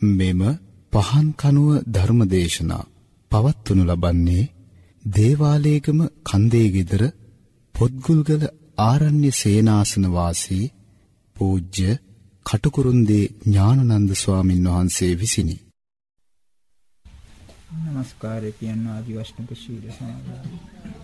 මෙම පහන් කනුව ධර්මදේශනා පවත්වනු ලබන්නේ දේවාලයේගම කන්දේ ගෙදර පොත්ගුල්ගල ආරණ්‍ය සේනාසන වාසී පූජ්‍ය කටුකුරුන්දී ඥානනන්ද ස්වාමින් වහන්සේ විසිනි. නමස්කාරය කියන ආදි වශයෙන් ශීල සමාදන්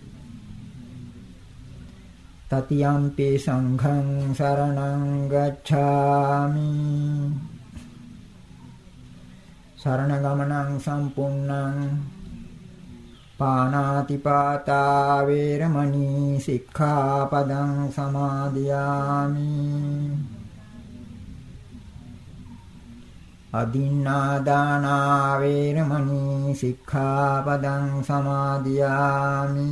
තතියම්පි සංඝං සරණං ගච්ඡාමි සරණ ගමනං සම්පූර්ණං පානාතිපාතා වේරමණී සික්ඛාපදං සමාදියාමි අදින්නාදානා වේරමණී සික්ඛාපදං සමාදියාමි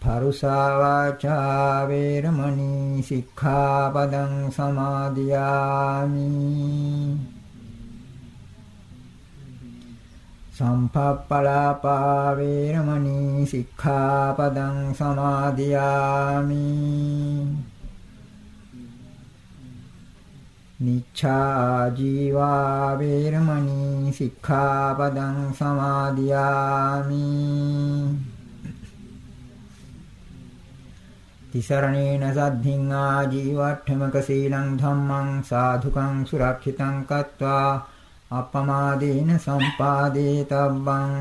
පරුසා වාචා වේරමණී සික්ඛාපදං සමාදියාමි. සම්පප්පලාපා වේරමණී සික්ඛාපදං සමාදියාමි. නිච්ඡා ජීවා වේරමණී සික්ඛාපදං සමාදියාමි. තිසරණේන සද්ධින් ආජීවට්ඨමක සීලං ධම්මං සාධුකං සුරක්ෂිතං කତ୍වා අපමාදේන සම්පාදේ තබ්බං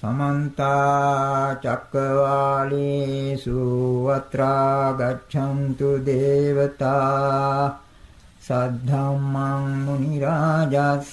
සමන්ත චක්කවාලේසු අත්‍රා ගච්ඡන්තු දේවතා සද්ධම්මං මුනි රාජස්ස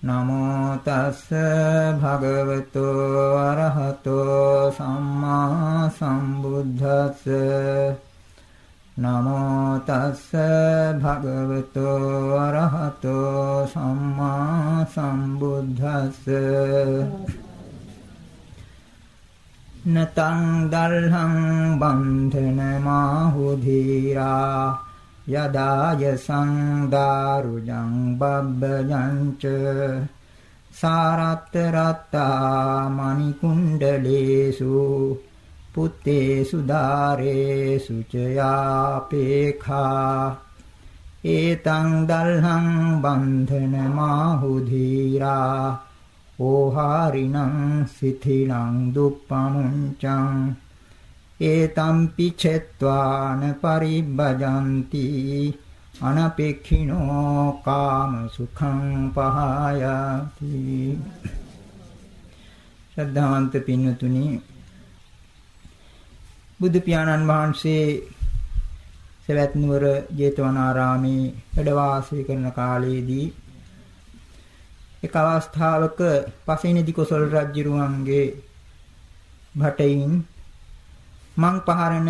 නමෝ තස්ස භගවතු අරහතෝ සම්මා සම්බුද්දස්ස නමෝ තස්ස භගවතු අරහතෝ සම්මා සම්බුද්දස්ස නතං දල්හං බන්ධන මාහුධීරා යදාය සංදාරුජං බබ්බජංච සාරත්ත රත්තා මණිකුණ්ඩලේසු පුත්තේසු දාරේසු චයාපේඛා ඒතං දල්හං බන්ධන මාහුධීරා ඕහාරිනං සිතිලං දුප්පමුංචං ඒතම්පි චෙත්වාන පරිබ්බජಂತಿ අනපේක්ඛිනෝ කාම සුඛං පහයාති ශ්‍රද්ධාවන්ත පින්වතුනි බුදු පියාණන් වහන්සේ සවැත් නුවර ජේතවනාරාමේ වැඩ වාසය කරන කාලයේදී එක් අවස්ථාවක පසේනිදි කොසල් රජුරුවන්ගේ භටයින් මං පහරන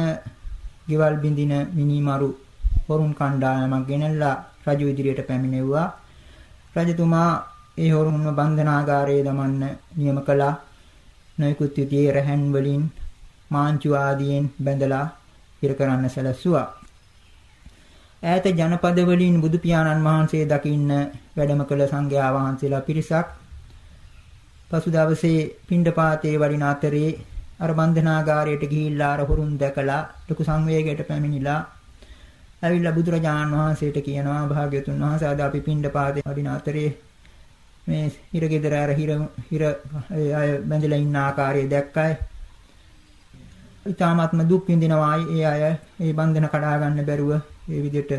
ගෙවල් බින්දින මිනිමරු හොරුන් කණ්ඩායමක් ගෙනල්ලා රජු ඉදිරියට පැමිණෙව්වා. රජතුමා ඒ හොරුන්ව බන්ධනාගාරයේ දමන්න නියම කළා. නොයෙකුත් විදිහේ රැහන් වලින් මාංචු ආදියෙන් බැඳලා ඉර කරන්න සැලැස්සුවා. ඈත ජනපද වලින් බුදු පියාණන් වහන්සේ දකින්න වැඩම කළ සංඝයා වහන්සේලා පිරිසක් පසු දවසේ පිණ්ඩපාතේ වඩින අතරේ අර බන්ධනාගාරයට ගිහිල්ලා අර හොරුන් දැකලා ලොකු සංවේගයට පැමිණිලා ඇවිල්ලා බුදුරජාණන් වහන්සේට කියනවා භාග්‍යතුන් වහන්සේ අද අපි පිණ්ඩපාතේ වඩින අතරේ මේ හිරගෙදර අර හිර හිර අය බැඳලා ඉන්න ආකාරය දැක්කයි. ඊ타මාත්ම දුක් විඳිනවායි ඒ අය ඒ බන්ධන කඩා ගන්න බැරුව ඒ විදිහට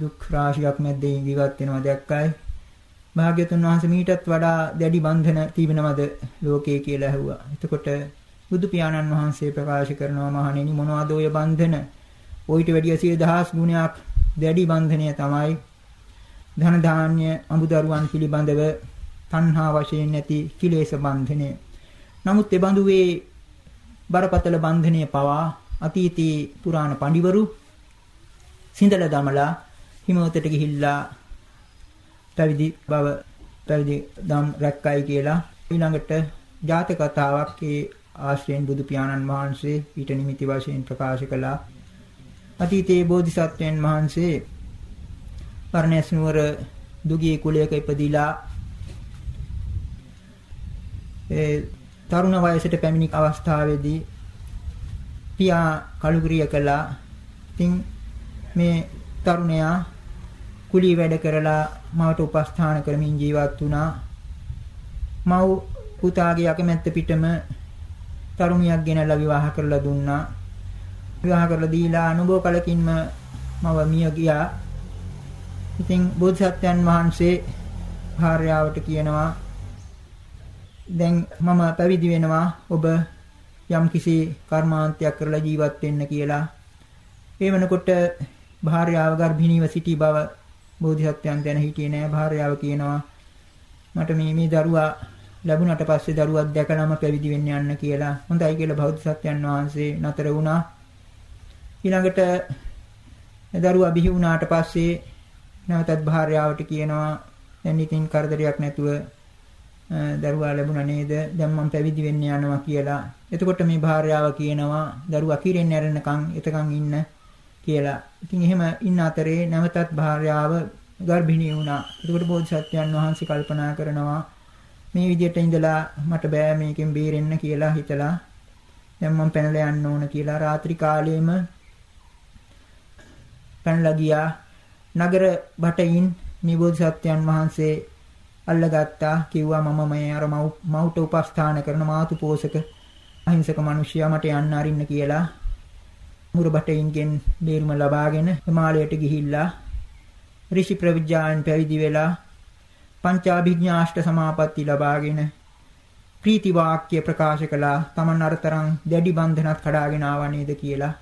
දුක් රාශියක් මැද්දේ ජීවත් වෙනවා දැක්කයි. භාග්‍යතුන් වහන්සේ මීටත් වඩා දැඩි බන්ධන තිබෙනවද ලෝකේ කියලා ඇහුවා. එතකොට බුදු පියාණන් වහන්සේ ප්‍රකාශ කරනවා මහණෙනි මොනවද ඔය බන්ධන? ඔయిత වැඩිය සිය දහස් ගුණයක් දැඩි බන්ධනය තමයි ධන ධාන්‍ය අමුදරුවන් පිළිබඳව තණ්හා වශයෙන් නැති කිලේශ බන්ධනය. නමුත් ඒ බඳුවේ බරපතල බන්ධනය පවා අතීතී පුරාණ පඬිවරු සිඳලා දමලා හිමවතට ගිහිල්ලා පැවිදි බව පැවිදි දම් රැක්කයි කියලා ඊළඟට ජාතක කතාවක් ඒ ආශ්‍රයෙන් බුදු පියාණන් වහන්සේ ඊට නිමිති වශයෙන් ප්‍රකාශ කළා අතීතයේ බෝධිසත්වයන් වහන්සේ පරණැස් නුවර දුගී කුලයක ඉපදිලා ඒ තරුණ වයසට පැමිණි අවස්ථාවේදී පියා කලුග්‍රිය කළා. ඉතින් මේ තරුණයා කුලී වැඩ කරලා මවට උපස්ථාන කරමින් ජීවත් වුණා. මව් පුතාගේ අකමැත්ත පිටම තරුණියක් ගෙනල්ලා විවාහ කරලා දුන්නා. විවාහ කරලා දීලා අනුභව කලකින්ම මව මිය ගියා. ඉතින් බෝධිසත්වයන් වහන්සේ භාර්යාවට කියනවා දැන් මම පැවිදි වෙනවා ඔබ යම් කිසි කර්මාන්තයක් කරලා ජීවත් වෙන්න කියලා. ඒ වෙනකොට භාර්යාව ගර්භිණීව සිටි බව බෝධිසත්වයන් දැන හිටියේ නෑ. භාර්යාව කියනවා මට මේ මේ දරුවා ලැබුණට පස්සේ දරුවක් දැකලාම පැවිදි වෙන්න යන්න කියලා. හොඳයි කියලා බෞද්ධ වහන්සේ නතර වුණා. ඊළඟට දරුවා බිහි වුණාට පස්සේ නැවතත් භාර්යාවට කියනවා දැන් ඉතින් කරදරයක් නැතුව දරුවා ලැබුණා නේද? දැන් මම පැවිදි වෙන්න යනවා කියලා. එතකොට මේ භාර්යාව කියනවා දරුවා කිරෙන් ඇරෙනකන් එතකන් ඉන්න කියලා. ඉතින් එහෙම ඉන්න අතරේ නැවතත් භාර්යාව ගර්භිණී වුණා. එතකොට බෝධිසත්වයන් වහන්සේ කල්පනා කරනවා මේ විදිහට ඉඳලා මට බෑ මේකෙන් බේරෙන්න කියලා හිතලා දැන් මම පැනලා යන්න ඕන කියලා රාත්‍රී කාලයේම පැනලා ගියා. නගර බටයින් මේ බෝධිසත්වයන් වහන්සේ අල්ලගත්තා. කිව්වා මම මේ අර මවුට උපස්ථාන කරන මාතු පෝෂක අහිංසක මිනිසයා මට යන්න අරින්න කියලා. මුරු බටයින්ගෙන් බේරුම ලබාගෙන හිමාලයට ගිහිල්ලා ඍෂි ප්‍රවිජ්ජායන් පැවිදි වෙලා පංචාභිඥාෂ්ට සමාපatti ලබාගෙන ප්‍රීති වාක්‍ය ප්‍රකාශ කළා. Taman අරතරන් දැඩි බන්ධනත් කඩාගෙන ආවා නේද කියලා.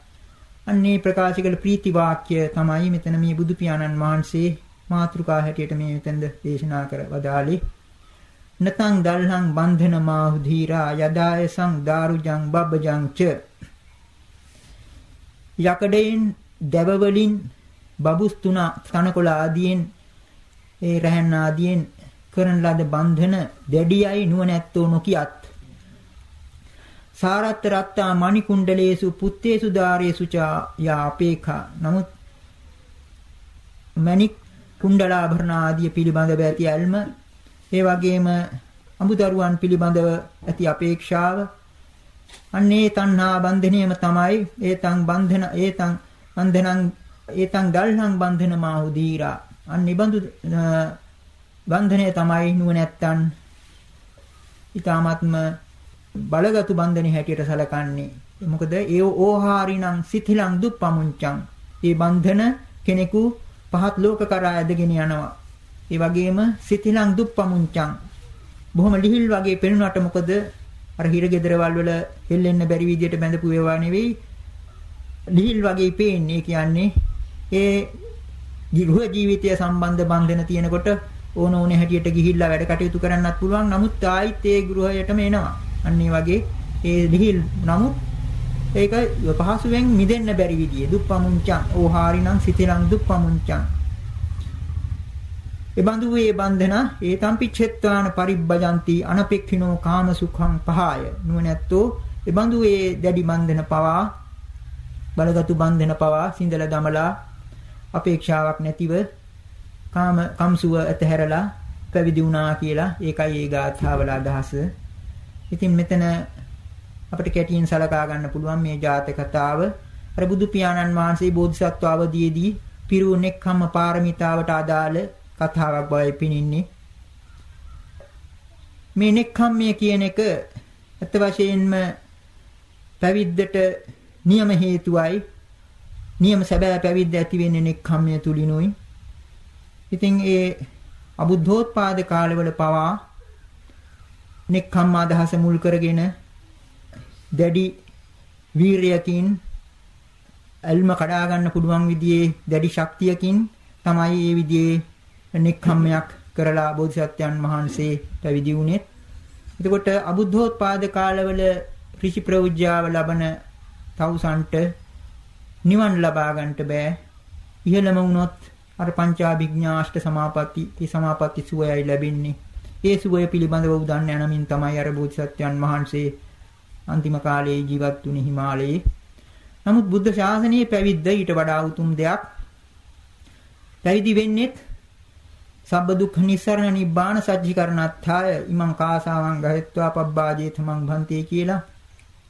අන්නේ ප්‍රකාශ කළ ප්‍රීති වාක්‍ය තමයි මෙතන මේ බුදු පියාණන් වහන්සේ මාතෘකා හැටියට මේ මෙතෙන්ද දේශනා කර වදාළේ. නතං දල්හං බන්ධන මාහු ධීරා යදායසං දාරුජං බබ්බජං ච යකඩයෙන් දැව වලින් බබුස් තුන තනකොළ ආදියෙන් ඒ රැහන් ආදියෙන් කරන ලද බන්ධන දැඩියයි නුවණැත්තෝ නොකියත්. සාරත්ත රත්තා මණි කුණ්ඩලේසු පුත්තේසු ධාරේසු යා අපේඛා නමුත් මණික් කුණ්ඩලාභරණ ආදී පිළිබඳව ඇති ඇල්ම ඒ වගේම අමුදරුවන් පිළිබඳව ඇති අපේක්ෂාව අන්නේ තණ්හා බන්ධනයම තමයි ඒතං බන්ධන ඒතං බන්ධනං ඒතං දල්හං බන්ධන මාහු දීරා අනිබඳු බන්ධනය තමයි නුවණැත්තන් ඊ타ත්ම බලගතු බන්ධනේ හැටියට සැලකන්නේ. මොකද ඒ ඕහාරිනම් සිතිලං දුප්පමුංචං. ඒ බන්ධන කෙනෙකු පහත් ලෝක කරා ඇදගෙන යනවා. ඒ වගේම සිතිලං දුප්පමුංචං. බොහොම ලිහිල් වගේ පෙනුනට මොකද අර හිර ගෙදරවල් වල හෙල්ලෙන්න බැරි විදියට බැඳපු ඒවා නෙවෙයි. ලිහිල් වගේ පේන්නේ කියන්නේ ඒ ගෘහ ජීවිතය සම්බන්ධ බන්ධන තියෙනකොට ඕන ඕනේ හැටියට ගිහිල්ලා වැඩ කටයුතු කරන්නත් පුළුවන්. නමුත් ආයිත් ඒ ගෘහයටම එනවා. අන්න වගේ ඒ ලිහිල් නමුත් ඒක පහසුවෙන් මිදෙන්න බැරි විදිය. දුප්පමුංචං ඕහාරිනම් සිතිලං දුප්පමුංචං එබඳු වේ බන්ධන ඒතම්පි චෙත්තාන පරිබ්බජಂತಿ අනපෙක්ඛිනෝ කාම සුඛං පහය නුවණැත්තෝ එබඳු වේ දැඩි බන්ධන පවා බලගතු බන්ධන පවා සිඳලා දමලා අපේක්ෂාවක් නැතිව කාම කම්සුව ඇතහැරලා පැවිදි වුණා කියලා ඒකයි ඒ ගාථාවල අදහස. ඉතින් මෙතන අපිට කැටියෙන් සලකා ගන්න පුළුවන් මේ ජාතක කතාව. අර බුදු පියාණන් වහන්සේ බෝධිසත්ව අවදීයේදී පිරුණෙක්කම්ම පාරමිතාවට අදාළ කතාවක් බවයි පිනින්නේ. මේ නෙක්ඛම්මය කියන එක අත් වශයෙන්ම පැවිද්දට නියම හේතුවයි නියම සැබෑ පැවිද්ද ඇති වෙන්නේ නෙක්ඛම්මය තුලිනුයි. ඉතින් ඒ අබුද්ධෝත්පාද කාලවල පවා නෙක්ඛම්ම අදහස මුල් කරගෙන දැඩි වීරයකින් අල්ම කඩා ගන්න පුළුවන් විදිහේ දැඩි ශක්තියකින් තමයි මේ විදිහේ නෙක්ඛම්මයක් කරලා බෝධිසත්වයන් වහන්සේ පැවිදි වුණේ. එතකොට අබුද්ධෝත්පාද කාලවල ඍෂි ප්‍රවෘජ්‍යාව ලබන තවුසන්ට නිවන් ලබා ගන්නට බෑ. ඉහළම වුණොත් අර පංචාභිඥාෂ්ට සමාපatti ඒ සමාපatti සුවයයි ලැබෙන්නේ. ඒ සුවය පිළිබඳව උදන්න යනමින් තමයි අර බෝධිසත්වයන් වහන්සේ අන්තිම කාලයේ ජීවත් වුණේ හිමාලයේ. නමුත් බුද්ධ ශාසනයේ පැවිද්ද ඊට වඩා උතුම් දෙයක්. පැවිදි වෙන්නේත් සබ්බ දුක්ඛ නිස්සරණ නිබ්බාන සජ්ජිකරණත්ථය. ඉමං කාසාවං ගහෙත්වා පබ්බාජේත මං භන්තේ කියලා.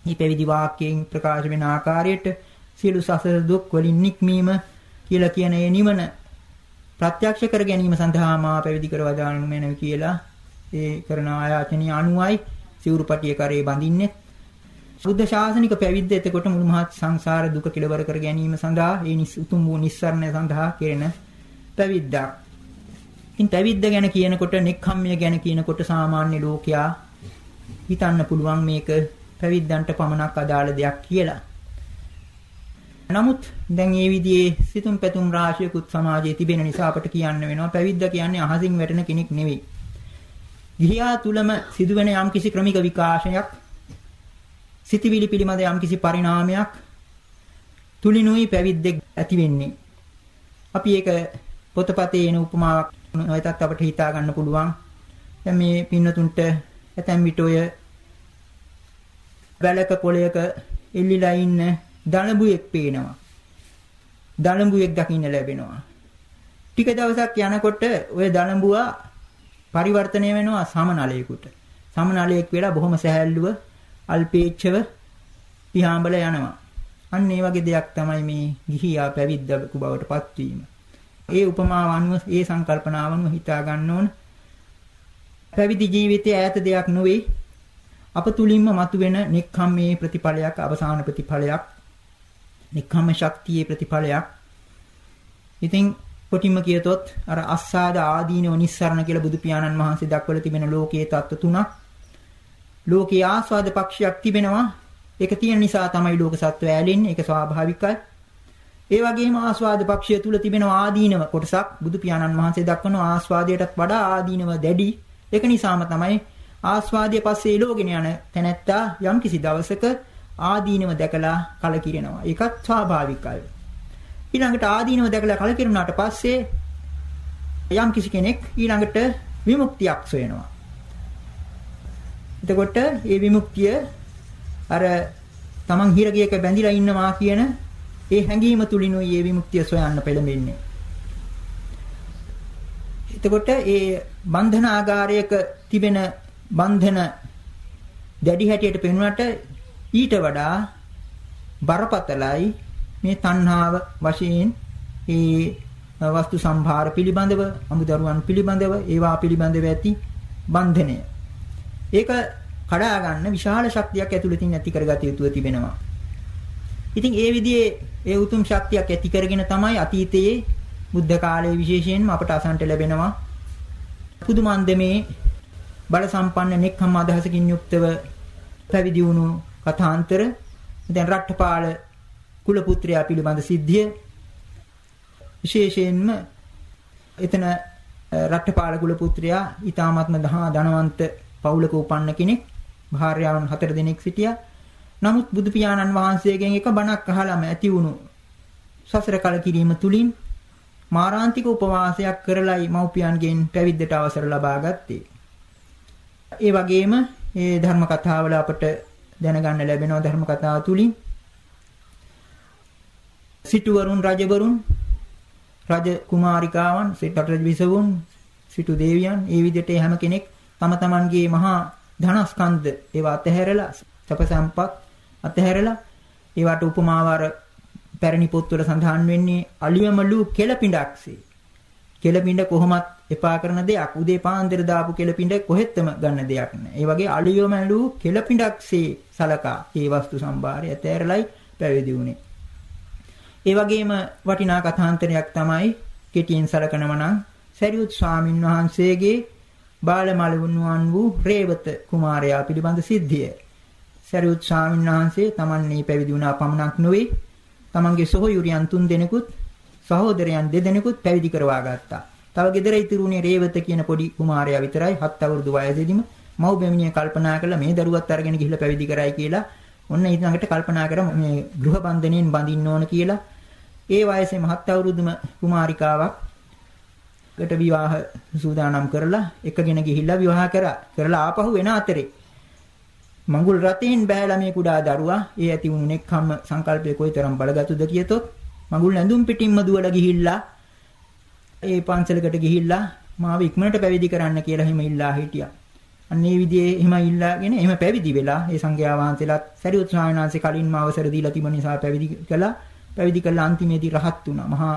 මේ පැවිදි වාක්‍යයෙන් ප්‍රකාශ වෙන ආකාරයට සියලු සසර දුක් වලින් නික්මීම කියලා කියන ඒ නිවන ප්‍රත්‍යක්ෂ කර ගැනීම සඳහා මා පැවිදි කරවදානු මැනවි කියලා ඒ කරන ආයාචනීය අනුවයි සිවුරුපටිය කරේ බඳින්නේ. බුද්ධ ශාසනික පැවිද්ද එතකොට මුළු මහත් සංසාර දුක කෙලවර කර ගැනීම සඳහා ඒ උතුම් වූ නිස්සරණය සඳහා කෙරෙන පැවිද්දක්. ඉතින් පැවිද්ද ගැන කියනකොට නෙක්ඛම්මිය ගැන කියනකොට සාමාන්‍ය ලෝකයා හිතන්න පුළුවන් මේක පැවිද්දන්ට පමණක් අදාළ දෙයක් කියලා. නමුත් දැන් මේ විදිහේ සිතුම් පැතුම් රාශියකුත් සමාජයේ තිබෙන නිසා අපට කියන්න වෙනවා පැවිද්ද කියන්නේ අහසින් වැටෙන කෙනෙක් නෙවෙයි. ගිහියා තුලම සිදුවෙන යම්කිසි ක්‍රමික විකාශනයක් සිතවිලි පිළිබඳ යම්කිසි පරිණාමයක් තුලිනුයි පැවිද්දෙක් ඇති වෙන්නේ. අපි ඒක පොතපතේ එන උපමාවක් නොයතත් අපිට හිතා ගන්න පුළුවන්. දැන් මේ පින්නතුන්ට ඇතැම් විට ඔය වැලක කොළයක එල්ලිලා ඉන්න දනබුවෙක් පේනවා. දනබුවෙක් දකින්න ලැබෙනවා. ටික දවසක් යනකොට ඔය දනබුවා පරිවර්තනය වෙනවා සමනලයකට. සමනලයක් වෙලා බොහොම සැහැල්ලුව අල්පේච්ඡව පියාඹල යනවා. අන්න ඒ වගේ දෙයක් තමයි මේ ගිහියා පැවිද්දකු බවට පත්වීම. ඒ උපමාව අනුව ඒ සංකල්පනාව අනුව හිතා ගන්න ඕන. පැවිදි ජීවිතයේ ඈත දෙයක් නොවේ. අප තුලින්ම මතුවෙන නික්කම්මේ ප්‍රතිඵලයක් අවසාන ප්‍රතිඵලයක්. නික්කම්ම ශක්තියේ ප්‍රතිඵලයක්. ඉතින් කොටිම කියතොත් අර අස්සාද ආදීනව නිස්සරණ කියලා බුදු පියාණන් වහන්සේ දක්වලා තිබෙන ලෝකයේ தত্ত্ব තුනක්. ලෝකයේ ආස්වාද පක්ෂයක් තිබෙනවා. ඒක තියෙන නිසා තමයි ලෝක සත්ව ඇලෙන්නේ. ඒක ස්වාභාවිකයි. ඒ වගේම ආස්වාද පක්ෂය තුල තිබෙන ආදීනව කොටසක් බුදු පියාණන් වහන්සේ දක්වන ආස්වාදයටත් වඩා ආදීනව දැඩි. ඒක නිසාම තමයි ආස්වාදයේ පස්සේ එළෝගෙන යන තැනැත්තා යම්කිසි දවසක ආදීනව දැකලා කලකිරෙනවා. ඒකත් ස්වාභාවිකයි. ඊළඟට ආදීනව දැකලා කලකිරුණාට පස්සේ යම්කිසි කෙනෙක් ඊළඟට විමුක්තියක් සොයනවා. එතකොට මේ විමුක්තිය අර තමන් හිරගියක බැඳිලා ඉන්නවා කියන ඒ හැඟීම තුලිනුයි මේ විමුක්තිය සොයන්න පෙළඹෙන්නේ. එතකොට ඒ බන්ධන ආගාරයක තිබෙන බන්ධන දැඩි හැටියට පෙනුනට ඊට වඩා බරපතලයි මේ තණ්හාව වශයෙන් ඒ වස්තු සම්භාර පිළිබඳව අමුදරුවන් පිළිබඳව ඒවා පිළිබඳව ඇති බන්ධනය. ඒක කඩා ගන්න විශාල ශක්තියක් ඇතුළතින් ඇති කරගත යුතුව තිබෙනවා. ඉතින් ඒ විදිහේ ඒ උතුම් ශක්තියක් ඇති කරගෙන තමයි අතීතයේ බුද්ධ කාලයේ විශේෂයෙන්ම අපට අසන්ට ලැබෙනවා. පුදුමන්දමේ බල සම්පන්න නෙක්ඛම් අදහසකින් යුක්තව පැවිදි වුණු කථාන්තර. දැන් රට්ටපාල කුල පුත්‍රයා පිළිබඳ සිද්ධිය. විශේෂයෙන්ම එතන රට්ටපාල කුල පුත්‍රයා ඊ타ත්ම දහා ධනවන්ත පවුලක උපන්න කෙනෙක්. භාර්යාවන් හතර දෙනෙක් සිටියා. නමුත් බුදු පියාණන් වහන්සේගෙන් එක බණක් අහලම ඇති වුණු සසර කල කිරීම තුලින් මාරාන්තික උපවාසයක් කරලයි මව්පියන්ගෙන් පැවිද්දට අවසර ලබා ගත්තේ. ඒ වගේම මේ ධර්ම කතාවල අපට දැනගන්න ලැබෙනවා ධර්ම කතාව තුලින් සිටුවරුන් රජවරුන් රජ කුමාරිකාවන් සිටට විසවුන් සිටු දේවියන් ඒ විදිහට හැම කෙනෙක් තම තමන්ගේ මහා ධනස්කන්ධ ඒවා අතහැරලා සප සම්පත් අතහැරලා ඒවට උපමාවර පැරණි පොත්වල සඳහන් වෙන්නේ අලියමලු කෙලපිඬක්සේ. කෙලපිඬ කොහොමත් එපා කරන දෙයක්. උදේ පාන්දර දාපු කෙලපිඬ කොහෙත්ම ගන්න දෙයක් නෑ. ඒ වගේ අලියමලු කෙලපිඬක්සේ සලකා ඒ වස්තු සම්භාරය ඇතෑරලයි පැවිදි වුණේ. ඒ වගේම වටිනා කථාන්තරයක් තමයි කෙටියෙන් සලකනම නම් සරියුත් ස්වාමින් වහන්සේගේ බාලමලවුන්වන් වූ රේවත කුමාරයා පිළිබඳ සිද්ධිය. සරියුත් ස්වාමීන් වහන්සේ තමන්නේ පැවිදි වුණා පමණක් නොවේ තමන්ගේ සොහොයුරියන් තුන් දෙනෙකුත් සහෝදරයන් දෙදෙනෙකුත් පැවිදි කරවා ගත්තා. තව ගෙදර ඉතුරුනේ රේවත කියන පොඩි කුමාරයා විතරයි හත් අවුරුදු වයසේදීම මව් බැමිණිය කල්පනා කළා මේ දරුවත් අරගෙන ගිහිල්ලා පැවිදි කරයි කියලා. ඔන්න ඊළඟට කල්පනා කරා මේ ගෘහ බන්ධනයෙන් බඳින්න ඕන කියලා. ඒ වයසේ මහත් අවුරුදුම කුමාරිකාවක් කට විවාහ සූදානම් කරලා එකගෙන ගිහිල්ලා විවාහ කරා. කරලා ආපහු වෙන අතරේ මඟුල් රතෙන් බෑලා මේ කුඩා දරුවා ඒ ඇති වුණු නෙක්ඛම්ම සංකල්පයේ කොයිතරම් බලගතුද කියතොත් මඟුල් ඇඳුම් පිටින්ම දුවලා ගිහිල්ලා ඒ පන්සලකට ගිහිල්ලා මාව ඉක්මනට පැවිදි කරන්න කියලා හිම ඉල්ලා හිටියා. අන්න ඒ විදිහේ එහෙම ඉල්ලාගෙන එහෙම පැවිදි වෙලා ඒ සංඝයා වහන්සේලාත් සරියුත් ස්වාමීන් වහන්සේ කලින්ම අවසර දීලා තිබෙන නිසා පැවිදි කළා. පැවිදි කළා අන්තිමේදී රහත් වුණා. මහා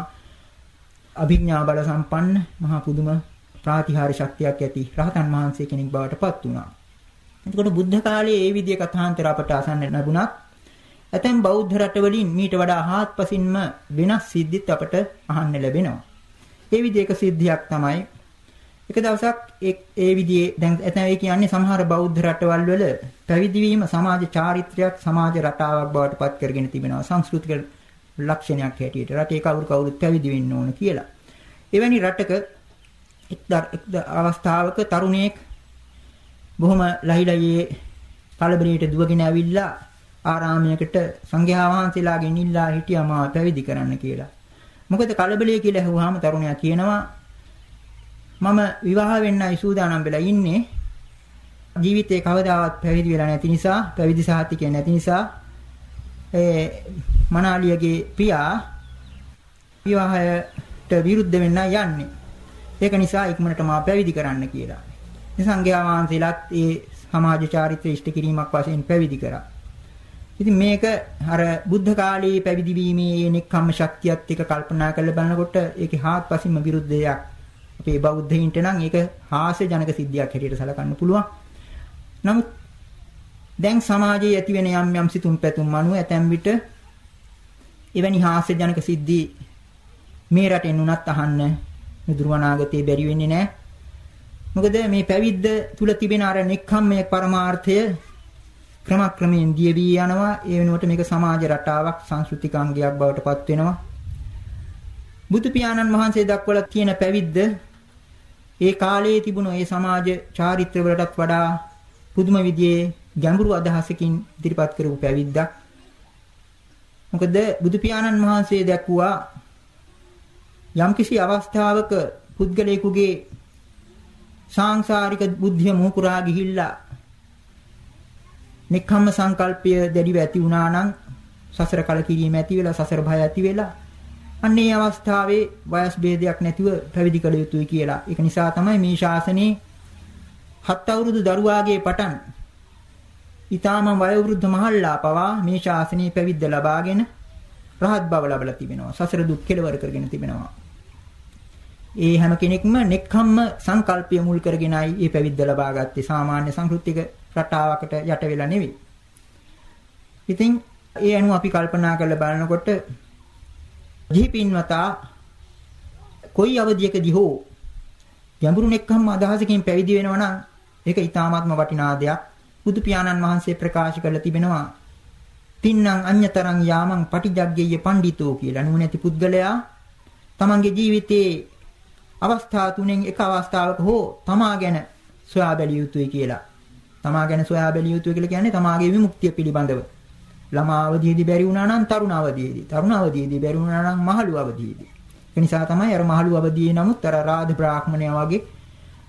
අභිඥා බල සම්පන්න මහා පුදුම ප්‍රාතිහාර්ය ශක්තියක් ඇති රහතන් වහන්සේ කෙනෙක් බවට පත් වුණා. එතකොට බුද්ධ කාලයේ ඒ විදිය කථාන්තර අපට අසන්න ලැබුණත් ඇතැම් බෞද්ධ රටවලින් මීට වඩා හාත්පසින්ම වෙනස් සිද්ධිත් අපට අහන්න ලැබෙනවා. ඒ විදිහක සිද්ධියක් තමයි එක දවසක් ඒ විදිහේ දැන් ඇතැම් ඒ කියන්නේ සමහර බෞද්ධ රටවල් වල පැවිදි වීම සමාජ චාරිත්‍රයක් සමාජ රටාවක් බවට පත් කරගෙන තිබෙනවා සංස්කෘතික ලක්ෂණයක් හැටියට රටේ කවුරු කවුරුත් පැවිදි වෙන්න ඕන කියලා. එවැනි රටක එක් අවස්ථාවක තරුණයෙක් බොහොම ලහිලයේ කලබලයට දුවගෙන ඇවිල්ලා ආරාමයකට සංඝයා වහන්සේලාගෙන් ඉල්ලා හිටියා මා පැවිදි කරන්න කියලා. මොකද කලබලය කියලා ඇහුවාම තරුණයා කියනවා මම විවාහ වෙන්නයි සූදානම් වෙලා ඉන්නේ. ජීවිතේ කවදාවත් පැවිදි වෙලා නැති නිසා, පැවිදි සාහිතිකේ නැති නිසා ඒ මනාලියගේ පියා විවාහයට විරුද්ධ වෙන්න යන්නේ. ඒක නිසා ඉක්මනට මා පැවිදි කරන්න කියලා. සංඝයා වහන්සේලාත් ඒ සමාජ චාරිත්‍ර ඉෂ්ට කිරීමක් වශයෙන් පැවිදි කරා. ඉතින් මේක අර බුද්ධ කාලයේ පැවිදි වීමේ නෙක්ඛම්ම ශක්තියත් එක්ක කල්පනා කරලා බලනකොට ඒකේ හාත්පසින්ම විරුද්ධ දෙයක්. අපේ බෞද්ධයින්ට නම් ඒක හාස්‍ය ජනක සිද්ධියක් හැටියට සලකන්න පුළුවන්. නමුත් දැන් සමාජයේ ඇති වෙන යම් යම් සිතුම් පැතුම් අනුව ඇතැම් විට එවැනි හාස්‍ය ජනක සිද්ධි මේ රටෙන් උනත් අහන්න නිදුරවනාගතේ බැරි වෙන්නේ නැහැ. මොකද මේ පැවිද්ද තුල තිබෙන අර නෙක්ඛම්මයේ පරමාර්ථය ක්‍රමක්‍රමයෙන් දිය වී යනවා. ඒ වෙනුවට මේක සමාජ රටාවක් සංස්කෘතික අංගයක් බවට පත් වෙනවා. බුදු පියාණන් වහන්සේ දක්වලා තියෙන පැවිද්ද ඒ කාලයේ තිබුණු ඒ සමාජ චාරිත්‍ර වලටත් වඩා පුදුම විදිහේ ගැඹුරු අදහසකින් ඉදිරිපත් කරපු පැවිද්දක්. මොකද බුදු පියාණන් වහන්සේ දැක්ුවා යම්කිසි අවස්ථාවක පුද්ගලයෙකුගේ සාංශාරික බුද්ධිය මුහුකුරා ගිහිල්ලා නික්කම්ම සංකල්පය දැඩිව ඇති වුණා නම් සසර කලකිරීම ඇති වෙලා සසර භය ඇති වෙලා අන්න ඒ අවස්ථාවේ වයස් ભેදයක් නැතිව පැවිදි කළ යුතුයි කියලා. ඒක නිසා තමයි මේ ශාසනයේ හත් අවුරුදු දරුවාගේ පටන් ඊටාම වයෝවෘද්ධ මහල්ලා පවා මේ ශාසනයේ පැවිද්ද ලබාගෙන රහත් බව ලබලා තිබෙනවා. සසර දුක් කෙලවර කරගෙන තිබෙනවා. ඒ හැම කෙනෙක්ම නෙක්ඛම්ම සංකල්පය මුල් කරගෙනයි මේ පැවිද්ද ලබා ගත්තේ. සාමාන්‍ය සංස්කෘතික රටාවකට යට වෙලා නෙවෙයි. ඉතින් ඒ අනුව අපි කල්පනා කරලා බලනකොට දීපින්වතා කොයි අවධියකදී හෝ ගැඹුරු නෙක්ඛම් අදහසකින් පැවිදි වෙනවා නම් ඒක ඊ타මාත්ම වටිනා දෙයක්. බුදු පියාණන් වහන්සේ ප්‍රකාශ කරලා තිබෙනවා. තින්නම් අඤ්‍යතරං යාමං පටිජග්ගේය පඬිතෝ කියලා නුවණැති පුද්ගලයා තමන්ගේ ජීවිතයේ අවස්ථා තුනෙන් එක අවස්ථාවක හෝ තමා ගැන සොයා බැලිය යුතුයි කියලා. තමා ගැන සොයා බැලිය යුතුයි කියලා කියන්නේ තමාගේ විමුක්තිය පිළිබඳව. ළමා අවධියේදී බැරි වුණා නම් තරුණ අවධියේදී, තරුණ අවධියේදී බැරි වුණා නම් මහලු අවධියේදී. ඒ නිසා තමයි අර මහලු අවධියේ නමුත් අර රාධ බ්‍රාහ්මණයා වගේ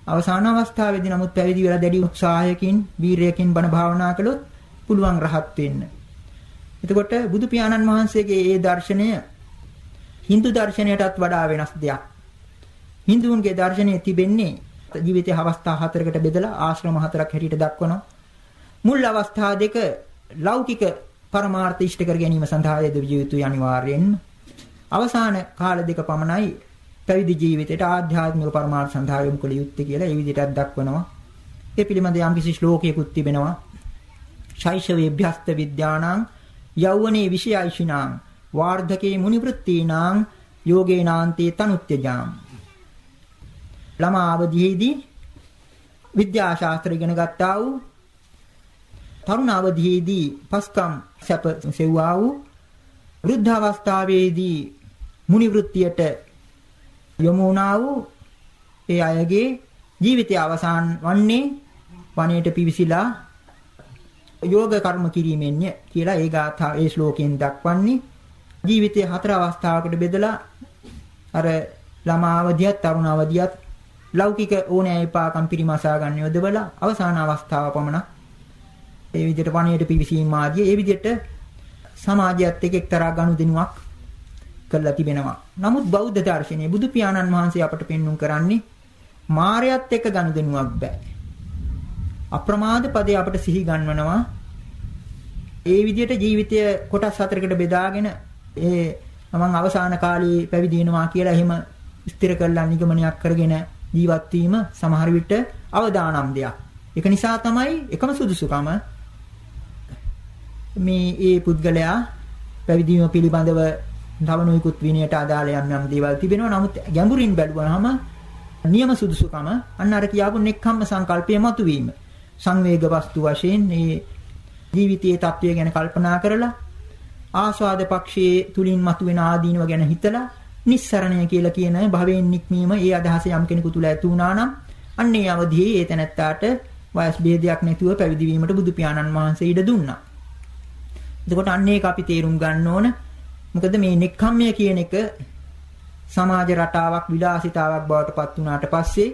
අවසාන අවස්ථාවේදී නමුත් පැවිදි වෙලා දැඩි උත්සාහයකින්, වීරයකින් බණ භාවනා කළොත් පුළුවන් රහත් වෙන්න. එතකොට බුදු පියාණන් වහන්සේගේ ඒ දර්ශනය Hindu දර්ශනයටත් වඩා වෙනස් දෙයක්. Hinduන්ගේ දර්ශනයේ තිබෙන්නේ ජීවිතයේ අවස්ථා හතරකට බෙදලා ආශ්‍රම හතරක් හැටියට දක්වනවා. මුල් අවස්ථා දෙක ලෞකික පරමාර්ථ ඉෂ්ට කර ගැනීම සඳහා යෙදිය යුතුයි අනිවාර්යෙන්ම. අවසාන කාල දෙක පමණයි පැවිදි ජීවිතයට ආධ්‍යාත්මික පරමාර්ථ සඳහා යොමු කළ යුත්තේ කියලා ඒ විදිහටත් දක්වනවා. ඒ පිළිබඳ යම්කිසි ශ්ලෝකයකුත් තිබෙනවා. ශෛශවේ භ්‍යස්ත විද්‍යානං යෞවනේ විෂයයිෂිනාං වාර්ධකේ මුනිවෘත්තීනාං යෝගේනාන්තේ තනුත්‍යජාම් ළමා අවධියේදී විද්‍යා ශාස්ත්‍ර ඉගෙන ගත්තා වූ තරුණ අවධියේදී පස්කම් සැප සෙව්වා වූ වෘද්ධ අවස්ථාවේදී මුනි වෘත්තියට යොමු වුණා වූ ඒ අයගේ ජීවිතය අවසන් වන්නේ වනයේට පිවිසිලා යෝග කර්ම කිරීමෙන්ය කියලා ඒ ගාථා ඒ ශ්ලෝකයෙන් දක්වන්නේ. ජීවිතයේ හතර අවස්ථාවකට බෙදලා අර ළමා අවධියත් තරුණ අවධියත් ලෞකික ඕනෑ විපාකම් පිරිමසා ගන්න යොදවලා අවසාන අවස්ථාව පමණ ඒ විදිහට වණයට පිවිසීම ආදී ඒ විදිහට සමාජයත් එක්ක එක්තරා ගනුදෙනුවක් කරලා තිබෙනවා. නමුත් බෞද්ධ දර්ශනයේ බුදු පියාණන් වහන්සේ අපට පෙන්눔 කරන්නේ මායයත් එක්ක ගනුදෙනුවක් බෑ. අප්‍රමාද පදේ අපට සිහි ගන්වනවා. ඒ විදිහට ජීවිතය කොටස් හතරකට බෙදාගෙන ඒ මම අවසාන කාලේ පැවිදි වෙනවා කියලා එහෙම ස්ථිර කරලා නිගමනයක් කරගෙන ජීවත් වීම සමහර විට අවදානම් දෙයක්. ඒක නිසා තමයි එකම සුදුසුකම මේ ඒ පුද්ගලයා පැවිදි වීම පිළිබඳව තව නොයෙකුත් විනයට අදාළ යම් යම් දේවල් තිබෙනවා. නමුත් ගැඹුරින් බැලුවහම නියම සුදුසුකම අන්න අර කියාපු නෙක්ඛම්ම සංකල්පය මතුවීම. සංවේග වස්තු වශයෙන් මේ ජීවිතයේ தත්වය ගැන කල්පනා කරලා ආස්වාද පක්ෂයේ තුලින් මතුවෙන ආදීනව ගැන හිතලා නිස්සරණය කියලා කියන භවයෙන් නික්මීම ඒ අදහස යම් කෙනෙකු තුල ඇති වුණා නම් අන්න ඒ අවධියේ ඒ තැනැත්තාට වයස් ભેදයක් නැතුව පැවිදි වීමට බුදු පියාණන් වහන්සේ ඉඩ දුන්නා. එතකොට අන්න ඒක අපි තේරුම් ගන්න ඕන. මොකද මේ නෙක්ඛම්මය කියන එක සමාජ රටාවක් විලාසිතාවක් බවට පත් වුණාට පස්සේ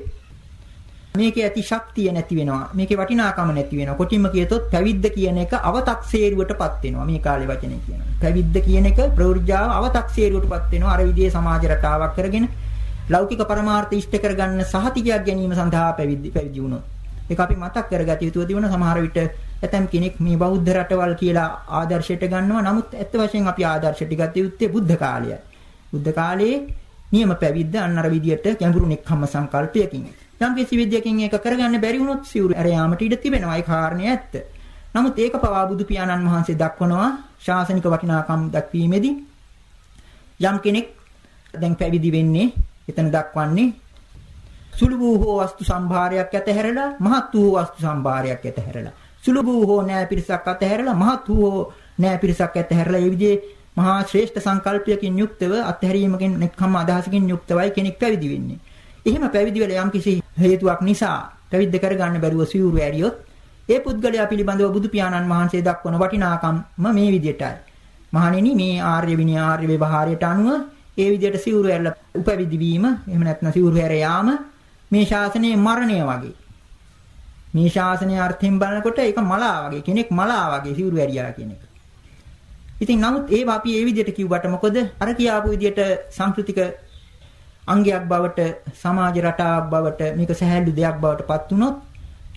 මේකේ ඇති ශක්තිය නැති වෙනවා. මේකේ වටිනාකම නැති වෙනවා. කොටින්ම කියතොත් පැවිද්ද කියන එක අව탁සේරුවටපත් වෙනවා. මේ කාලේ වචනේ කියනවා. පැවිද්ද කියන එක ප්‍රවෘජාව අව탁සේරුවටපත් වෙනවා. අර විදිහේ සමාජ රටාවක් කරගෙන ලෞකික පරමාර්ථ ඉෂ්ට කරගන්න සහතිකයක් ගැනීම සඳහා පැවිදි පැවිදි වුණොත්. ඒක අපි මතක් කරගත යුතුව තිබුණ සමහර විට ඇතම් කෙනෙක් මේ බෞද්ධ රටවල් කියලා ආදර්ශයට ගන්නවා. නමුත් ඇත්ත වශයෙන් අපි ආදර්ශයට ගත යුත්තේ බුද්ධ කාලයයි. බුද්ධ කාලයේ නියම පැවිද්ද අන්න අර විදියට ගැඹුරු නෙක්ඛම්ම සංකල්පයකින්. යම් කිසි විද්‍යකින් ඒක කරගන්න බැරි වුණොත් සිවුරු ඇර යාමට ඉඩ තිබෙනවා. ඒ කාරණේ ඇත්ත. නමුත් ඒක පවා බුදු පියාණන් වහන්සේ දක්වනවා ශාසනික වටිනාකම් දක්වීමේදී යම් කෙනෙක් දැන් පැවිදි වෙන්නේ එතන දක්වන්නේ සුළු වූ හෝ වස්තු සම්භාරයක් ඇතහැරලා මහත් වූ වස්තු සම්භාරයක් ඇතහැරලා සුළු වූ හෝ නෑ පිරිසක් අතහැරලා මහත් වූ නෑ පිරිසක් ඇතහැරලා මේ විදිහේ මහා ශ්‍රේෂ්ඨ සංකල්පයකින් යුක්තව අත්හැරීමකින් එක්කම අදහසකින් යුක්තවයි කෙනෙක් පැවිදි වෙන්නේ. එහෙම පැවිදි වෙලා යම්කිසි හේතුවක් නිසා පැවිද්ද කරගන්න බැරුව සිවුරු ඇරියොත් ඒ පුද්ගලයා පිළිබඳව බුදු පියාණන් වහන්සේ දක්වන වටිනාකම මේ විදිහටයි. මහණෙනි මේ ආර්ය විනය ආර්ය ව්‍යවහාරයට අනුව ඒ විදිහට සිවුරු ඇරලා උපවිදි වීම එහෙම නැත්නම් සිවුරු ඇර යාම මේ ශාසනයේ මරණය වගේ. මේ ශාසනයේ අර්ථයෙන් බලනකොට ඒක මලා වගේ කෙනෙක් මලා වගේ සිවුරු ඇරියා කියන එක. ඉතින් නමුත් ඒව අපි ඒ විදිහට කිව්වට මොකද අර කියාපු විදිහට සංස්කෘතික අංගයක් බවට සමාජ රටාවක් බවට මේක සැහැල්ලු දෙයක් බවට පත් වුණොත්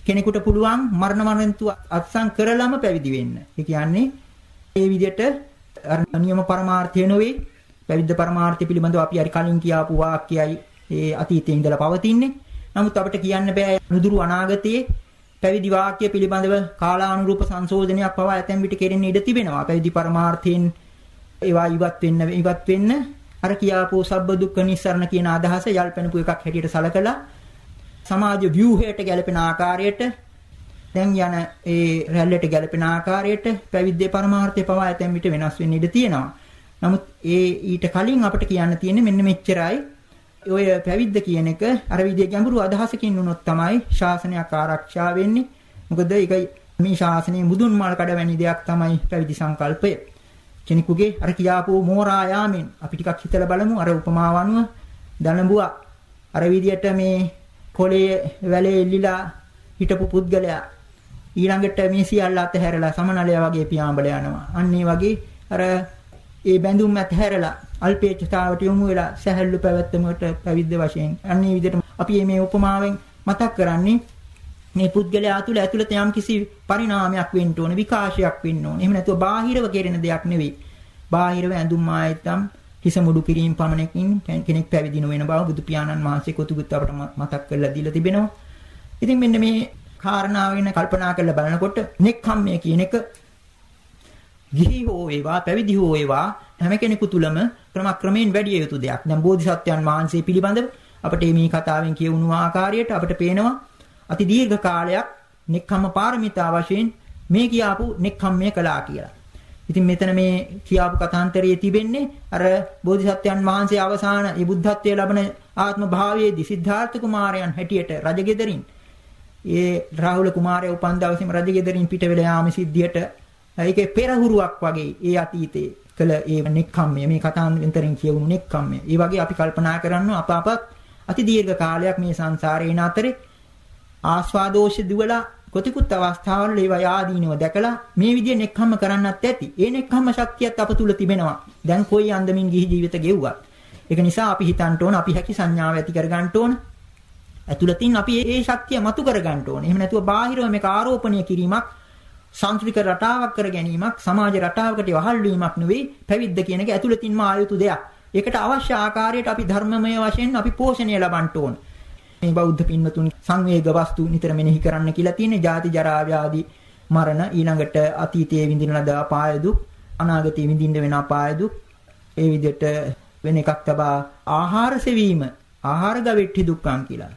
කෙනෙකුට පුළුවන් මරණ මරණතු අත්සන් කරලම පැවිදි වෙන්න. ඒ කියන්නේ ඒ විදිහට නියම පරමාර්ථය නොවේ පැවිද්ද පරමාර්ථය පිළිබඳව අපි හරි කලින් කියාපු වාක්‍යයයි ඒ අතීතයේ ඉඳලා පවතින්නේ. නමුත් අපිට කියන්න බෑ නුදුරු අනාගතයේ පැවිදි වාක්‍ය පිළිබඳව කාලානුරූප සංශෝධනයක් පවා ඇතැම් විට කෙරෙන්න ඉඩ තිබෙනවා. පැවිදි පරමාර්ථයෙන් ඒවා ඉවත් වෙන්න ඉවත් වෙන්න අර කියාපෝ සබ්බ දුක්ඛ නිස්සරණ කියන අදහස යල්පැනපු එකක් හැටියට සලකලා සමාජ ව්‍යුහයට ගැලපෙන ආකාරයට දැන් යන ඒ රැල්ලට ගැලපෙන ආකාරයට පැවිද්දේ පරමාර්ථය පවා ඇතැම් විට වෙනස් වෙන්න ඉඩ තියෙනවා. නමුත් ඒ ඊට කලින් අපිට කියන්න තියෙන්නේ මෙන්න මෙච්චරයි. ඔය පැවිද්ද කියන එක අර විදිය ගැඹුරු අදහසකින් වුණොත් තමයි ශාසනයක් ආරක්ෂා වෙන්නේ. මොකද ඒක මේ ශාසනයේ මුදුන් මල් කඩ වැනි දෙයක් තමයි පැවිදි සංකල්පය. කෙනෙකුගේ අර කියාපු මෝරා යාමෙන් අපි ටිකක් හිතලා බලමු අර උපමාව අනුව දනබුවා අර විදියට මේ කොලේ වැලේ එල්ලිලා හිටපු පුද්ගලයා ඊළඟට මේ සියල්ල අතහැරලා සමනලය වගේ පියාඹල යනවා. අන්න වගේ අර ඒ බැඳුම් අතහැරලා අල්පේච්ඡතාවට යොමු වෙලා සැහැල්ලු පැවැත්මකට පැවිද්ද වශයෙන් අන්නේ විදිහට අපි මේ උපමාවෙන් මතක් කරන්නේ මේ පුද්ගලයා තුළ ඇතුළත යම් කිසි පරිණාමයක් වෙන්න ඕන විකාශයක් වෙන්න ඕන. එහෙම නැතුව බාහිරව කෙරෙන දෙයක් නෙවෙයි. බාහිරව ඇඳුම් ආයතම් හිස මුඩු කිරීම පමණකින් කෙනෙක් පැවිදි නොවන බව බුදු පියාණන් වහන්සේ කොතුගුත් අපට මතක් කරලා දීලා තිබෙනවා. ඉතින් මෙන්න මේ කාරණාව ගැන කල්පනා කරලා බලනකොට නෙක්ඛම්මය කියන එක ගිහි හෝ වේවා පැවිදි හෝ වේවා හැම කෙනෙකු තුලම ක්‍රමක්‍රමයෙන් වැඩි යුතු දෙයක්. දැන් බෝධිසත්වයන් වහන්සේ පිළිබඳව අපට මේ කතාවෙන් කියවුණු ආකාරයට අපට පේනවා අති දීර්ඝ කාලයක් නෙක්ඛම්ම පාරමිතා වශයෙන් මේ කියාපු නෙක්ඛම්මය කළා කියලා. ඉතින් මෙතන මේ කියාපු කතාන්තරයේ තිබෙන්නේ අර බෝධිසත්වයන් වහන්සේ අවසාන ඒ බුද්ධත්වයේ ලබන ආත්ම භාවයේදී සිද්ධාර්ථ කුමාරයන් හැටියට රජගෙදරින් ඒ රාහුල කුමාරයා උපන් දවසේම රජගෙදරින් පිට වෙලා යාම සිද්ධියට ඒකේ පෙරහුරුවක් වගේ ඒ අතීතයේ කළ ඒ නෙක්ඛම්මය මේ කතාන්තරෙන් කියවුණු නෙක්ඛම්මය. ඒ වගේ අපි කල්පනා කරන්න අප අපත් අති දීර්ඝ කාලයක් මේ සංසාරේ ඉන අතරේ ආස්වාදෝෂ දුවලා කොතිකුත් අවස්ථාවල ඒවා ආදීනව දැකලා මේ විදිය නෙක්ඛම්ම කරන්නත් ඇති. ඒ නෙක්ඛම්ම ශක්තියත් අප තුල තිබෙනවා. දැන් කොයි අන්දමින් ගිහි ජීවිත ගෙව්වත්. ඒක නිසා අපි හිතන්න ඕන අපි හැකි සංඥාව ඇති කර ගන්න ඕන. ඇතුළතින් අපි ඒ ශක්තිය මතු කර ගන්න ඕන. එහෙම නැතුව බාහිරව මේක ආරෝපණය කිරීමක් සංස්කෘතික රටාවක් කර ගැනීමක් සමාජ රටාවකට වහල් වීමක් නෙවෙයි පැවිද්ද කියන එක ඇතුළතින්ම ආයුතු දෙයක්. ඒකට අවශ්‍ය ආකාරයට අපි ධර්මමය වශයෙන් අපි පෝෂණය ලබන්න ඕන. මේ බෞද්ධ පින්වතුන් සංවේග වස්තු නිතර මෙනෙහි කරන්න කියලා තියෙන්නේ ජාති ජරා ව්‍යාධි මරණ ඊළඟට අතීතයේ විඳින ලද අපාය දුක් අනාගතයේ විඳින්න වෙන අපාය දුක් ඒ විදිහට වෙන එකක් තබා ආහාර සෙවීම ආහාර ගවෙට්ටි දුක්ඛං කියලා.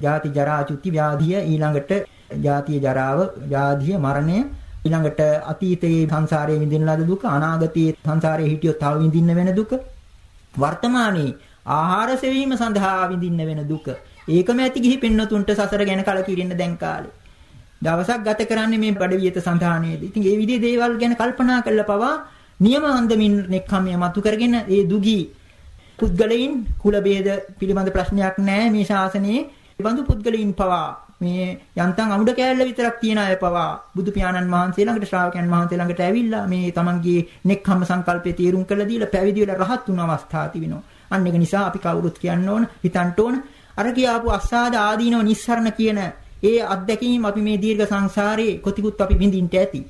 ජාති ජරා චුති ව්‍යාධිය ඊළඟට ජාතිය ජරාව ව්‍යාධිය මරණය ඊළඟට අතීතයේ සංසාරයේ විඳින ලද දුක අනාගතයේ සංසාරයේ හිටියොත් තව විඳින්න වෙන දුක වර්තමානයේ ආහාර සෙවීම සඳහා විඳින්න වෙන දුක ඒකම ඇති ගිහි පින්නතුන්ට සසර ගැන කලකිරින්න දැන් කාලේ. දවසක් ගත කරන්නේ මේ බඩවියත සඳහානේදී. ඉතින් මේ විදිහේ දේවල් ගැන කල්පනා කරලා පවා නියම අන්දමින් නෙක්ඛම්ය මතු කරගෙන ඒ දුගී පුද්ගලයන් කුල ભેද පිළිබඳ ප්‍රශ්නයක් නැහැ මේ ශාසනයේ. බඳු පුද්ගලයන් පවා මේ යන්තම් අමුඩ කෑල්ල විතරක් තියන අය පවා බුදු පියාණන් වහන්සේ ළඟට ශ්‍රාවකයන් වහන්සේ ළඟට ඇවිල්ලා මේ තමන්ගේ නෙක්ඛම්ම සංකල්පය තීරුම් කරලා දීලා පැවිදි වෙලා රහත් වුණ අවස්ථා තිබෙනවා. අන්න ඒක නිසා අපි කවුරුත් කියන්න ඕන හිතන්න ඕන අර කියාපු අස්සාද ආදීනව නිස්සරණ කියන ඒ අත්දැකීම් අපි මේ දීර්ඝ සංසාරේ කොතිකුත් අපි විඳින්න ඇති.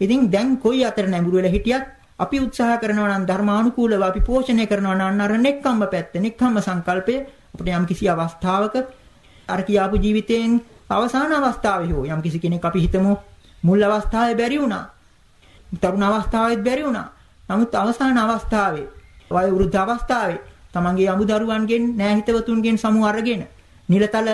ඉතින් දැන් කොයි අතර නැඹුරු වෙලා හිටියත් අපි උත්සාහ කරනවා නම් ධර්මානුකූලව අපි පෝෂණය කරනවා නම් අර නෙක්ඛම්ම පැත්ත නෙක්ඛම්ම සංකල්පය අපිට යම් කිසි අවස්ථාවක අර කියාපු ජීවිතයෙන් අවසාන අවස්ථාවේ හෝ යම් කිසි කෙනෙක් අපි හිතමු මුල් අවස්ථාවේ බැරි වුණා. තරුණ අවස්ථාවේත් බැරි වුණා. නමුත් අවසාන අවස්ථාවේ වය වෘද්ධ අවස්ථාවේ තමන්ගේ අමුදරුවන්ගෙන් නෑහිතවතුන්ගෙන් සමු අරගෙන නිලතල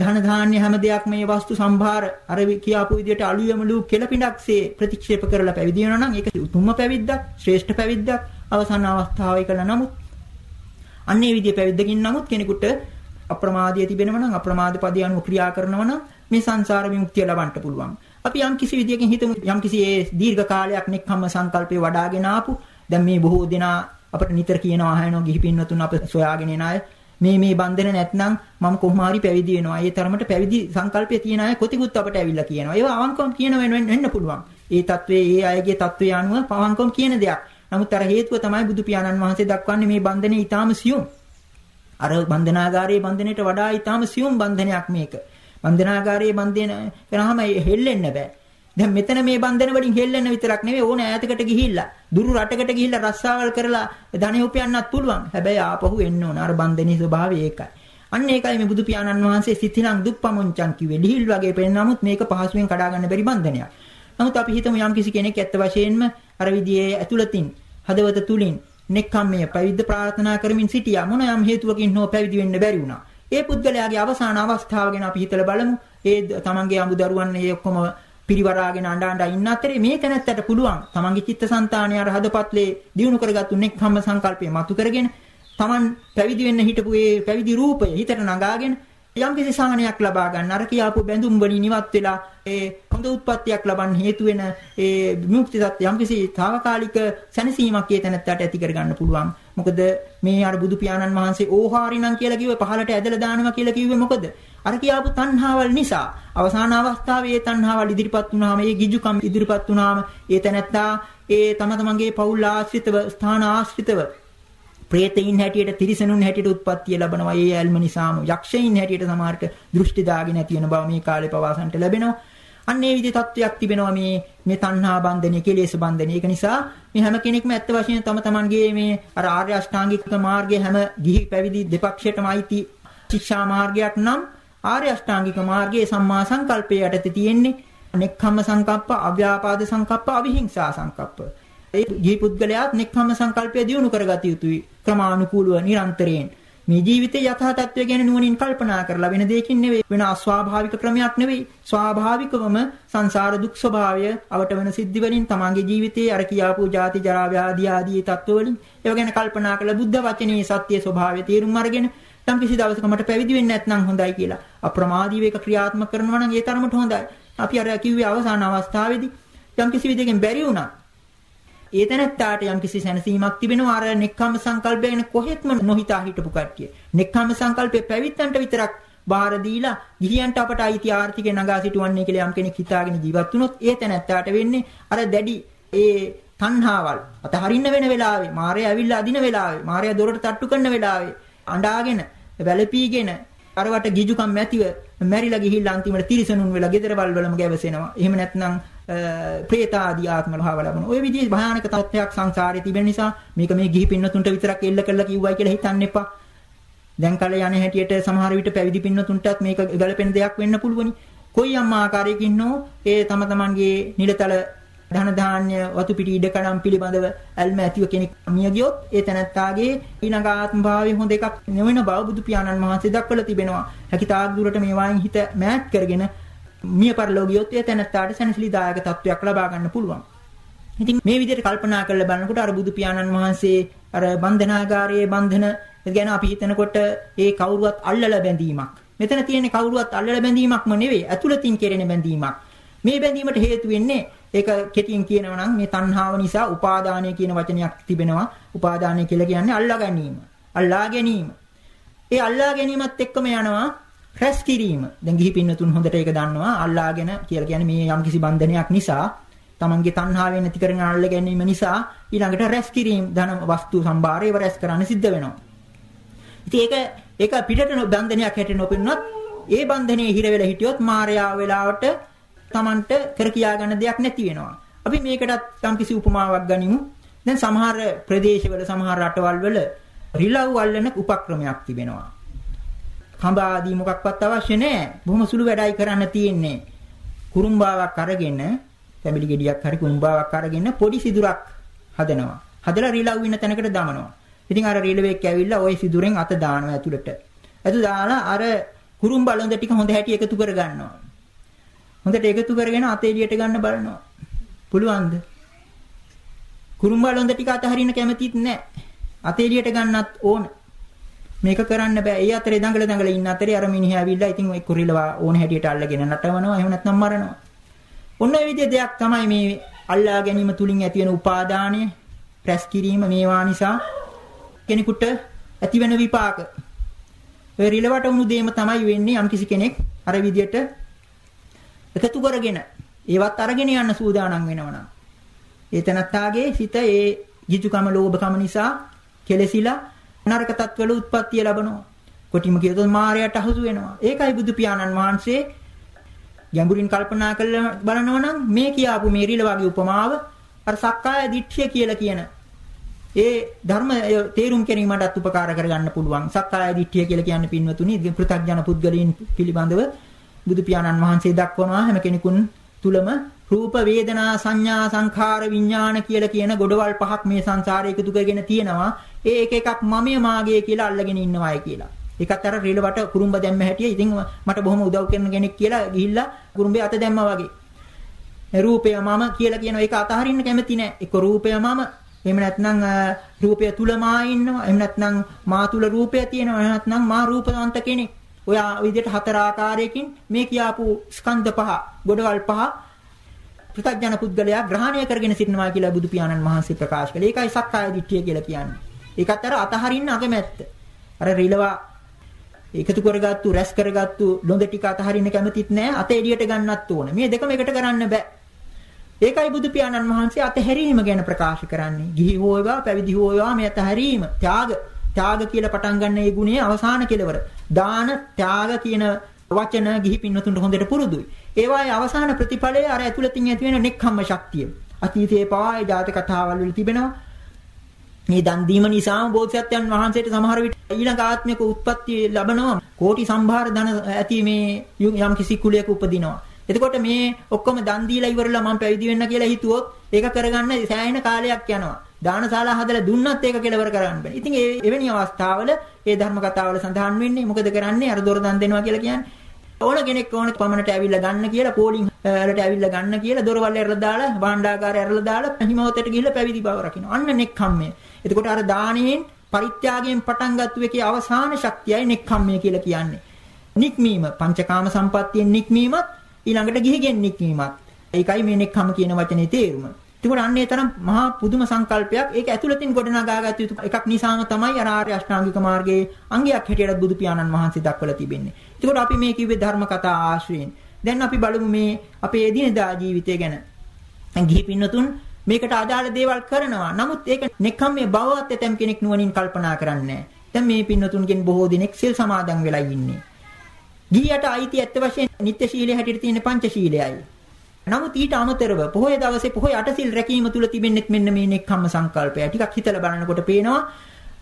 ධන ධාන්‍ය හැම දෙයක් මේ වස්තු සම්භාර අර කියාපු විදිහට අලුයමලු කෙලපිඬක්සේ ප්‍රතික්ෂේප කරලා පැවිදි වෙනවා නම් ඒක උතුම්ම පැවිද්දක් ශ්‍රේෂ්ඨ පැවිද්දක් අවසන් අවස්ථාවේ කළා නමුත් අන්නේ විදිහේ පැවිද්දකින් නමුත් කෙනෙකුට අප්‍රමාදයේ තිබෙනවා නම් අප්‍රමාද පදේ අනුව ක්‍රියා කරනවා නම් මේ සංසාර විමුක්තිය ලබන්න පුළුවන්. අපි යම් කිසි විදියකින් හිතමු යම් කිසි ඒ දීර්ඝ කාලයක් නෙක්ඛම්ම සංකල්පේ වඩාගෙන ආපු දැන් මේ බොහෝ දෙනා අපිට නිතර කියනවා අහනවා ගිහි පින්වතුන් අප සොයාගෙන එන අය මේ මේ බන්ධන නැත්නම් මම කොහොම හරි පැවිදි වෙනවා. ඒ තරමට පැවිදි සංකල්පය තියෙන අය කොතිකුත් අපට ඇවිල්ලා කියනවා. ඒවා අවංකවම කියන වෙන වෙන්න පුළුවන්. ඒ තත්වයේ ඒ අයගේ තත්වය අනුව පවංකවම කියන දෙයක්. නමුත් අර හේතුව තමයි බුදු පියාණන් වහන්සේ දක්වන්නේ මේ බන්ධනේ ඊටාම සියුම්. අර බන්ධනාගාරයේ බන්ධනයට වඩා ඊටාම සියුම් බන්ධනයක් මේක. බන්ධනාගාරයේ බන්ධන කරාම හෙල්ලෙන්න බෑ. දැන් මෙතන මේ බන්ධන වලින් හෙල්ලෙන්න විතරක් නෙවෙයි ඕන ඈතකට ගිහිල්ලා දුරු රටකට ගිහිල්ලා රස්සාවල් කරලා ධනෙ උපයන්නත් පුළුවන්. හැබැයි ආපහු එන්න ඕන. අර බන්ධනේ ස්වභාවය ඒකයි. අන්න ඒකයි මේ බුදු පියාණන් වහන්සේ සිතිලං දුප්පමුංචන් කිව්වේ. ලිහිල් වගේ පෙන්න නමුත් මේක පහසුවෙන් කඩා ගන්න බැරි බන්ධනයක්. නමුත් අපි හිතමු යම් කිසි කෙනෙක් ඇත්ත වශයෙන්ම අර විදිහේ ඇතුළතින් හදවත තුලින් නෙක්ඛම්මයේ පැවිද්ද ප්‍රාර්ථනා කරමින් සිටියා මොන යම් හේතුවකින් හෝ පැවිදි වෙන්න බැරි වුණා. ඒ පුද්ගලයාගේ අවසාන අවස්ථාව ගැන අපි හිතලා බලමු. ඒ තමන්ගේ අමුදරුවන් ඒ ඔක්කොම පිරිවරාගෙන අඬ අඬ ඉන්න අතරේ මේ තැනත්තට පුළුවන් තමන්ගේ චිත්තසංතානය අර හදපත්ලේ දිනු කරගත්තු නෙක්ඛම්ම සංකල්පය මතු කරගෙන තමන් පැවිදි වෙන්න හිටපු ඒ පැවිදි රූපය හිතට නගාගෙන යම්කිසි සාහනයක් ලබා ගන්න අර කියාපු බැඳුම් වලින් ඉවත් වෙලා ඒ හොඳ උත්පත්තියක් ලබන්න හේතු වෙන ඒ විමුක්ති தත් යම්කිසි తాවකාලික සැනසීමක් ඒ තැනත්තට ඇති කර ගන්න පුළුවන්. මොකද මේ අර බුදු පියාණන් වහන්සේ ඕහාරිනම් කියලා කිව්වේ පහලට ඇදලා දානවා කියලා කිව්වේ මොකද? අර කියාපු තණ්හාවල් නිසා අවසාන අවස්ථාවේ ඒ තණ්හාවල් ඉදිරිපත් වුණාම ඒ ගිජුකම් ඉදිරිපත් වුණාම ඒ තැනත්තා ඒ තම තමන්ගේ පෞල් ආශ්‍රිතව ස්ථාන ආශ්‍රිතව ප්‍රේතයින් හැටියට තිරිසනුන් හැටියට උත්පත්තිය ලැබනවා. ඒ ඇල්ම නිසාම යක්ෂයින් හැටියට සමහරට දෘෂ්ටි දාගෙන නැති වෙන බව මේ කාලේ පවාසන්ට ලැබෙනවා. අන්න ඒ විදිහේ තත්වයක් තිබෙනවා මේ මේ තණ්හා බන්ධනය, කෙලෙස් බන්ධනය. ඒක නිසා මේ හැම කෙනෙක්ම ඇත්ත වශයෙන්ම තම තමන්ගේ මේ අර ආර්ය අෂ්ටාංගික මාර්ගයේ හැම ගිහි පැවිදි දෙපක්ෂයටම අයිති ශික්ෂා මාර්ගයක් නම් ආර්ය අෂ්ටාංගික මාර්ගයේ සම්මා සංකල්පය යටතේ තියෙන්නේ නෙක්ඛම්ම සංකප්ප, අව්‍යාපාද සංකප්ප, අවිහිංසා සංකප්ප. ඒ ජී පුද්ගලයාත් නෙක්ඛම්ම සංකල්පය දියුණු කරගatiya යුතුයි ක්‍රමානුකූලව නිරන්තරයෙන්. මේ ජීවිතයේ යථා තත්ත්වය ගැන නුවණින් කල්පනා කරලා වෙන දෙයකින් නෙවෙයි වෙන අස්වාභාවික ක්‍රමයක් නෙවෙයි ස්වාභාවිකවම සංසාර දුක් ස්වභාවය අවට වෙන සිද්ධි වලින් තමන්ගේ ජීවිතයේ අර කියාපු ජාති ජරා ව්‍යාධි ආදී තත්ත්ව වලින් ඒව ගැන කල්පනා කරලා බුද්ධ වචනේ සත්‍ය ස්වභාවය තේරුම් අරගෙන යම් කිසි දවසක මට පැවිදි වෙන්න නැත්නම් හොඳයි කියලා අප්‍රමාදීව ඒක ක්‍රියාත්මක කරනවා නම් ඒ තරමට හොඳයි. අපි අර කිව්වේ අවසාන අවස්ථාවේදී යම් කිසි විදිහකින් බැරි වුණා. ඒ තැනත්තාට යම් කිසි සැනසීමක් තිබෙනවා අර නෙක්ඛම්ම සංකල්පය ගැන කොහෙත්ම නොහිතා හිටපු කට්ටිය. නෙක්ඛම්ම සංකල්පේ පැවිද්දන්ට විතරක් බාර දීලා ගිහියන්ට අපට අයිති ආර්ථිකේ නගා සිටවන්නේ කියලා යම් කෙනෙක් හිතාගෙන ජීවත් වුණොත් ඒ තැනත්තාට වෙන්නේ අර දැඩි ඒ තණ්හාවල් අතහරින්න වෙන වෙලාවේ මාරය ඇවිල්ලා අදින වෙලාවේ මාරය දොරට තට්ටු කරන වෙලාවේ අඬාගෙන වැළපීගෙන අරවට ගිජුකම් නැතිව මැරිලා ගිහිල්ලා අන්තිමට තිරිසනුන් වෙලා ගෙදරවල් වලම ගැවසෙනවා. එහෙම නැත්නම් ප්‍රේත ආදී ආත්මවල හවලබන. ওই විදිහේ භයානක තත්ත්වයක් සංසාරේ තිබෙන නිසා මේක මේ ගිහි පින්නතුන්ට විතරක් එල්ල කරලා කිව්වයි කියලා හිතන්න එපා. දැන් කල යන හැටියට සමහර විට පැවිදි පින්නතුන්ටත් මේක ගැලපෙන දෙයක් වෙන්න පුළුවනි. කොයි යම් ආකාරයකින් හෝ ඒ තම තමන්ගේ නිලතල ධන ධාන්‍ය වතු පිටි ඉඩකඩම් පිළිබඳව ඇල්ම ඇතිව කෙනෙක් මිය ගියොත් ඒ තැනත්තාගේ ඊළඟ ආත්ම භාවයේ හොඳ එකක් නෙවෙන බව බුදු පියාණන් වහන්සේ දක්වලා තිබෙනවා. හැකිතාක් දුරට මේවායින් හිත මෑත් කරගෙන මිය පරලෝකියොත් ඒ තැනත්තාට සැනසෙලිදායක තත්වයක් ලබා ගන්න පුළුවන්. ඉතින් මේ විදිහට කල්පනා කරලා බලනකොට අර බුදු පියාණන් වහන්සේ අර බන්ධනාගාරයේ බන්ධන ගැන අපි හිතනකොට ඒ කවුරුවත් අල්ලලා බැඳීමක්. මෙතන තියෙන කවුරුවත් අල්ලලා බැඳීමක්ම නෙවෙයි, ඇතුළතින් කෙරෙන බැඳීමක්. මේ බැඳීමට හේතු වෙන්නේ ඒක කෙටියෙන් කියනවා නම් මේ තණ්හාව නිසා උපාදානය කියන වචනයක් තිබෙනවා. උපාදානය කියලා කියන්නේ අල්ලා ගැනීම. අල්ලා ගැනීම. ඒ අල්ලා ගැනීමත් එක්කම යනවා රැස් කිරීම. දැන් ගිහි පින්නතුන් හොඳට ඒක දන්නවා. අල්ලාගෙන කියලා කියන්නේ මේ යම්කිසි බන්ධනයක් නිසා තමන්ගේ තණ්හාවෙන් නැති කරගෙන අල්ල ගැනීම නිසා ඊළඟට රැස් කිරීම ධන වස්තු සම්භාරය ඒව රැස් කරන්න සිද්ධ වෙනවා. ඉතින් ඒක ඒක පිටට බන්ධනයක් හැටියට නොපෙනුනත් ඒ බන්ධනයේ හිර වෙලා හිටියොත් මායාව වෙලාවට Tamanට කර කියා ගන්න දෙයක් නැති වෙනවා. අපි මේකටත් යම්කිසි උපමාවක් ගනිමු. දැන් සමහර ප්‍රදේශවල සමහර රටවල් වල රිලව් අල්ලන උපක්‍රමයක් තිබෙනවා. කඹ ආදී මොකක්වත් අවශ්‍ය නැහැ. බොහොම සුළු වැඩයි කරන්න තියෙන්නේ. කුරුම්බාවක් අරගෙන, පැමිලි ගෙඩියක් හරි කුරුම්බාවක් අරගෙන පොඩි සිදුරක් හදනවා. හදලා රිලව් ඉන්න තැනකට දමනවා. ඉතින් අර රිලවෙක් ඇවිල්ලා ওই සිදුරෙන් අත දානවා ඇතුළට. ඇතු දාලා අර කුරුම්බා ලොඳ ටික හොඳ හැටි එකතු කර ගන්නවා. හොඳට එකතු කරගෙන අත එළියට ගන්න බලනවා. පුළුවන්ද? කුරුම්බා ලොඳ ටික අතහරින්න කැමතිත් නැහැ. අත එළියට ගන්නත් ඕන. මේක කරන්න බෑ. ඒ අතරේ දඟල දඟල ඉන්න අතරේ අර මිනිහා ඇවිල්ලා ඉතින් ඒ කුරිලවා ඕන හැටියට අල්ලගෙන නටවනවා. එහෙම නැත්නම් මරනවා. ඔන්න ඔය විදිහේ දෙයක් තමයි මේ අල්ලා ගැනීම තුලින් ඇති වෙන උපාදානය, ප්‍රැස් කිරීම මේවා නිසා කෙනෙකුට ඇති වෙන විපාක. ඔය රිලවට වුණු දෙයම තමයි වෙන්නේ යම්කිසි කෙනෙක් අර විදිහට එකතු කරගෙන ඒවත් අරගෙන යන්න සූදානම් වෙනවනම් ඒ තනත්තාගේ සිත ඒ ජිජුකම ලෝභකම නිසා කෙලසිලා නරක තත්වල උත්පත්තිය ලබනවා. කොටිම කියතොත් මායයට අහසු වෙනවා. ඒකයි බුදු පියාණන් වහන්සේ ගැඹුරින් කල්පනා කරලා බලනවා නම් මේ කියාපු මේ රිල වගේ උපමාව අර සක්කාය දිට්ඨිය කියලා කියන ඒ ධර්ම තේරුම් ගැනීමටත් උපකාර කරගන්න පුළුවන්. සක්කාය දිට්ඨිය කියලා කියන්නේ පින්වතුනි පෘථග්ජන පුද්ගලයන් පිළිබඳව බුදු පියාණන් වහන්සේ දක්වනවා හැම කෙනෙකුන් තුලම රූප වේදනා සංඥා සංඛාර විඥාන කියලා කියන ගොඩවල් පහක් මේ සංසාරේ එකතු කරගෙන තියෙනවා. ඒ එක එකක් මමයේ මාගේ කියලා අල්ලගෙන ඉන්නවායි කියලා. ඒකත් අර රිලවට කුරුම්බ දැම්ම හැටිය. ඉතින් මට බොහොම උදව් කරන කෙනෙක් කියලා ගිහිල්ලා කුරුම්බේ අත දැම්මා වගේ. රූපය මම කියලා කියන එක අතහරින්න කැමති නෑ. ඒක රූපය මම එහෙම නැත්නම් රූපය තුල මා ඉන්නවා. එහෙම නැත්නම් මා තුල රූපය තියෙනවා. එහෙම නැත්නම් මා රූපවන්ත කෙනෙක්. ඔය විදිහට හතර ආකාරයකින් මේ කියාපු ස්කන්ධ පහ, ගොඩවල් පහ පෘථග්ජන පුද්ගලයා ග්‍රහණය කරගෙන සිටිනවා කියලා බුදු පියාණන් වහන්සේ ප්‍රකාශ කළේ. ඒකයි සක්කාය දිට්ඨිය කියලා කියන්නේ. ඒකත් අර අතහරින්න අකමැත්ත. අර රිලවා එකතු කරගත්තු රැස් කරගත්තු ලොඳ ටික අතහරින්න කැමතිත් නෑ අත එළියට ගන්නත් ඕන. මේ දෙකම එකට කරන්න බෑ. ඒකයි බුදු පියාණන් වහන්සේ අතහැරීම ගැන ප්‍රකාශ කරන්නේ. ගිහි හෝ වේවා පැවිදි හෝ වේවා මේ අතහැරීම, ත්‍යාග, ත්‍යාග කියලා පටන් ගන්න ඒ ගුණයේ අවසාන කෙලවර. දාන, ත්‍යාග කියන වචන ගිහි පින්නතුන්ට හොඳට පුරුදුයි. ඒවායේ අවසාන ප්‍රතිඵලය අර ඇතුළතින් ඇති වෙන නෙක්ඛම්ම ශක්තිය. අතීතයේ පවා ජාතක කතාවල් වල තිබෙනවා. මේ දන් දීම නිසාම බෝධිසත්වයන් වහන්සේට සමහර විට ඊළඟ ආත්මික උත්පත්ති ලැබනවා. කෝටි සම්භාර ධන ඇති මේ යම් කිසි කුලයක උපදිනවා. එතකොට මේ ඔක්කොම දන් දීලා ඉවරලා මම පැවිදි වෙන්න කියලා හිතුවොත් ඒක කරගන්න සෑහෙන කාලයක් යනවා. දානශාලා හදලා දුන්නත් ඒක කෙලවර කරන්න බෑ. ඉතින් ඒ එවැනි අවස්ථාවල ඒ ධර්ම කතාවල සඳහන් වෙන්නේ මොකද කරන්නේ? අර දොර දන් දෙනවා කියලා කියන්නේ ඕන කෙනෙක් ඕන පමණට ඇවිල්ලා ගන්න කියලා පෝලිං වලට ඇවිල්ලා ගන්න කියලා දොරවල් ඇරලා දාලා භාණ්ඩාගාරය ඇරලා දාලා හිමවතට ගිහිල්ලා පැවිදි බව රකින්න. අන්න නෙක්ඛම්මය. එතකොට අර දාණයෙන් පරිත්‍යාගයෙන් පටන් ගත්ත එකේ අවසාන ශක්තියයි නෙක්ඛම්මය කියලා කියන්නේ. නික්මීම පංචකාම සම්පත්තියෙන් නික්මීමත් ඊළඟට ගිහිගෙන් නික්මීමත්. ඒකයි මේ නෙක්ඛම් කියන වචනේ තේරුම. ඒකට අන්නේ තරම් මහා පුදුම සංකල්පයක් ඒක ඇතුළතින් ගොඩනගාගත යුතු එකක් නිසාම තමයි ආර්ය අෂ්ටාංගික මාර්ගයේ අංගයක් හැටියට බුදු පියාණන් වහන්සේ දක්වලා තිබෙන්නේ. ඒකට අපි මේ කිව්වේ ධර්ම කතා ආශ්‍රයෙන්. දැන් අපි බලමු මේ අපේ එදිනදා ජීවිතය ගැන. ගිහි පින්නතුන් මේකට අදාළ දේවල් කරනවා. නමුත් ඒක නෙකම් මේ බවවත් ඇතම් කෙනෙක් නුවණින් කල්පනා කරන්නේ දැන් මේ පින්නතුන්ගෙන් බොහෝ දෙනෙක් සිල් සමාදන් වෙලා ඉන්නේ. ගිහියට අයිති ඇත්ත වශයෙන් නිත්‍ය ශීලයේ හැටියට තියෙන පංචශීලයයි. නමුත් ඊට අමතරව පොහොය දවසේ පොහොය අටසිල් රැකීම තුල තිබෙන්නේ මෙන්න මේ නෙක්ඛම්ම සංකල්පය. ටිකක් හිතලා බලනකොට පේනවා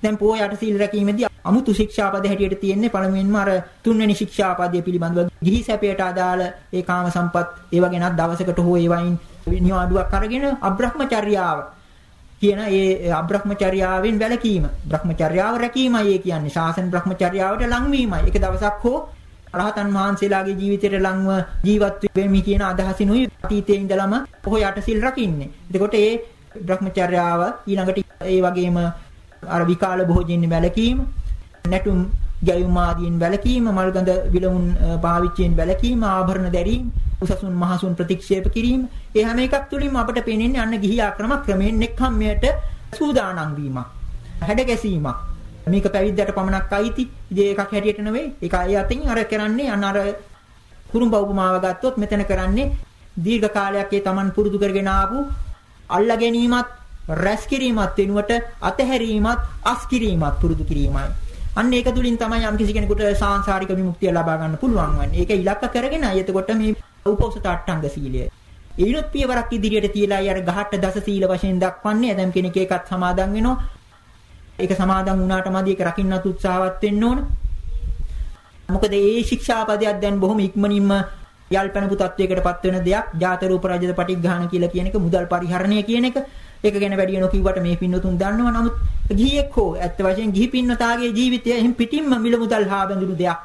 දැන් පොහොය අටසිල් රැකීමේදී අමුතු ශික්ෂාපද හැටියට තියෙන්නේ පළමුවෙන්ම අර තුන්වෙනි ශික්ෂාපදයේ පිළිබඳව ගිහි සැපයට අදාළ ඒ කාම සම්පත් ඒව ගැනත් දවසකට හෝ ඒවයින් නිවාඩුවක් අරගෙන අබ්‍රහ්මචර්යාව කියන ඒ අබ්‍රහ්මචර්යාවෙන් වැළකීම බ්‍රහ්මචර්යාව රැකීමයි ඒ කියන්නේ ශාසන බ්‍රහ්මචර්යාවට ලංවීමයි. එක දවසක් හෝ රහතන් වහන්සේලාගේ ජීවිතයට ලංව ජීවත් වෙමි කියන අදහසිනුයි අතීතයේ ඉඳලම පොහොය අටසිල් රකින්නේ. එතකොට ඒ බ්‍රහ්මචර්යාව ඊළඟට ඒ වගේම අර විකාල භෝජනින් වැළකීම, නැටුම් ගැයුම් ආදීන් වැළකීම, මල්ගඳ විලවුන් පාවිච්චියෙන් වැළකීම, ආභරණ දැරීම, උසසුන් මහසුන් ප්‍රතික්ෂේප කිරීම, ඒ හැම එකක් තුලින්ම අපට පේන්නේ අන්න ගිහි ආක්‍රම ක්‍රමයෙන් නෙක්ඛම්මයට සූදානම් වීමක්. හැඩ ගැසීමක්. මේක පැවිද්දට පමණක් අයිති. ඉතින් එකක් හැටියට නෙවෙයි. ඒක අය අතින් අර කරන්නේ අන්න අර කුරුම්බ උපමාව ගත්තොත් මෙතන කරන්නේ දීර්ඝ කාලයක් ඒ Taman පුරුදු කරගෙන ආපු අල්ලා ගැනීමත් රැස් කිරීමත් වෙනුවට අතහැරීමත් අස් කිරීමත් පුරුදු කිරීමයි. අන්න ඒක තුලින් තමයි යම් කිසි කෙනෙකුට සාංශාරික විමුක්තිය ලබා ගන්න පුළුවන් වන්නේ. ඒක ඉලක්ක කරගෙනයි එතකොට මේ උපෝසත අට්ටංග සීලය. ඊනොත් පියවරක් ඉදිරියට තියලා අර ගහට දස සීල වශයෙන් දක්වන්නේ. දැන් කෙනෙක් ඒකත් සමාදන් වෙනවා. ඒක සමාදන් වුණාට මදි ඒක රකින්නත් උත්සාහවත් වෙන්න ඕන. මොකද මේ ශික්ෂාපදයක් දැන් බොහොම ඉක්මනින්ම යල්පනපු තත්වයකටපත් වෙන දෙයක්. ජාත රූප රජද පටිඝාන කියලා කියන එක මුදල් පරිහරණය කියන එක. ඒක ගැන වැඩි නොකියුවට මේ පින්නතුන් දන්නවා. නමුත් ගිහියෙක් හෝ ඇත්ත වශයෙන් ගිහි පින්නතාගේ ජීවිතය එහෙන් පිටින්ම මිල මුදල් හා බැඳුණු දෙයක්.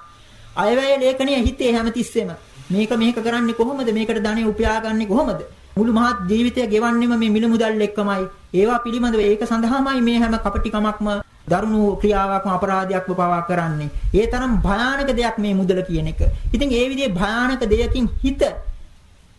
අයවැය ලේඛනයේ හිතේ හැමතිස්සෙම මේක මේක කරන්නේ කොහොමද? මේකට ධනෙ උපයාගන්නේ කොහොමද? මුළු මහත් ජීවිතය ගෙවන්නෙම මේ මිල මුදල් එක්කමයි. ඒවා පිළිබඳව ඒක සඳහාමයි මේ හැම කපටිකමක්ම දරුණු ක්‍රියාවක්ම අපරාධයක්ම පවා කරන්නේ. ඒ තරම් භයානක දෙයක් මේ මුදල කියන එක. ඉතින් ඒ විදිහේ භයානක දෙයකින් හිත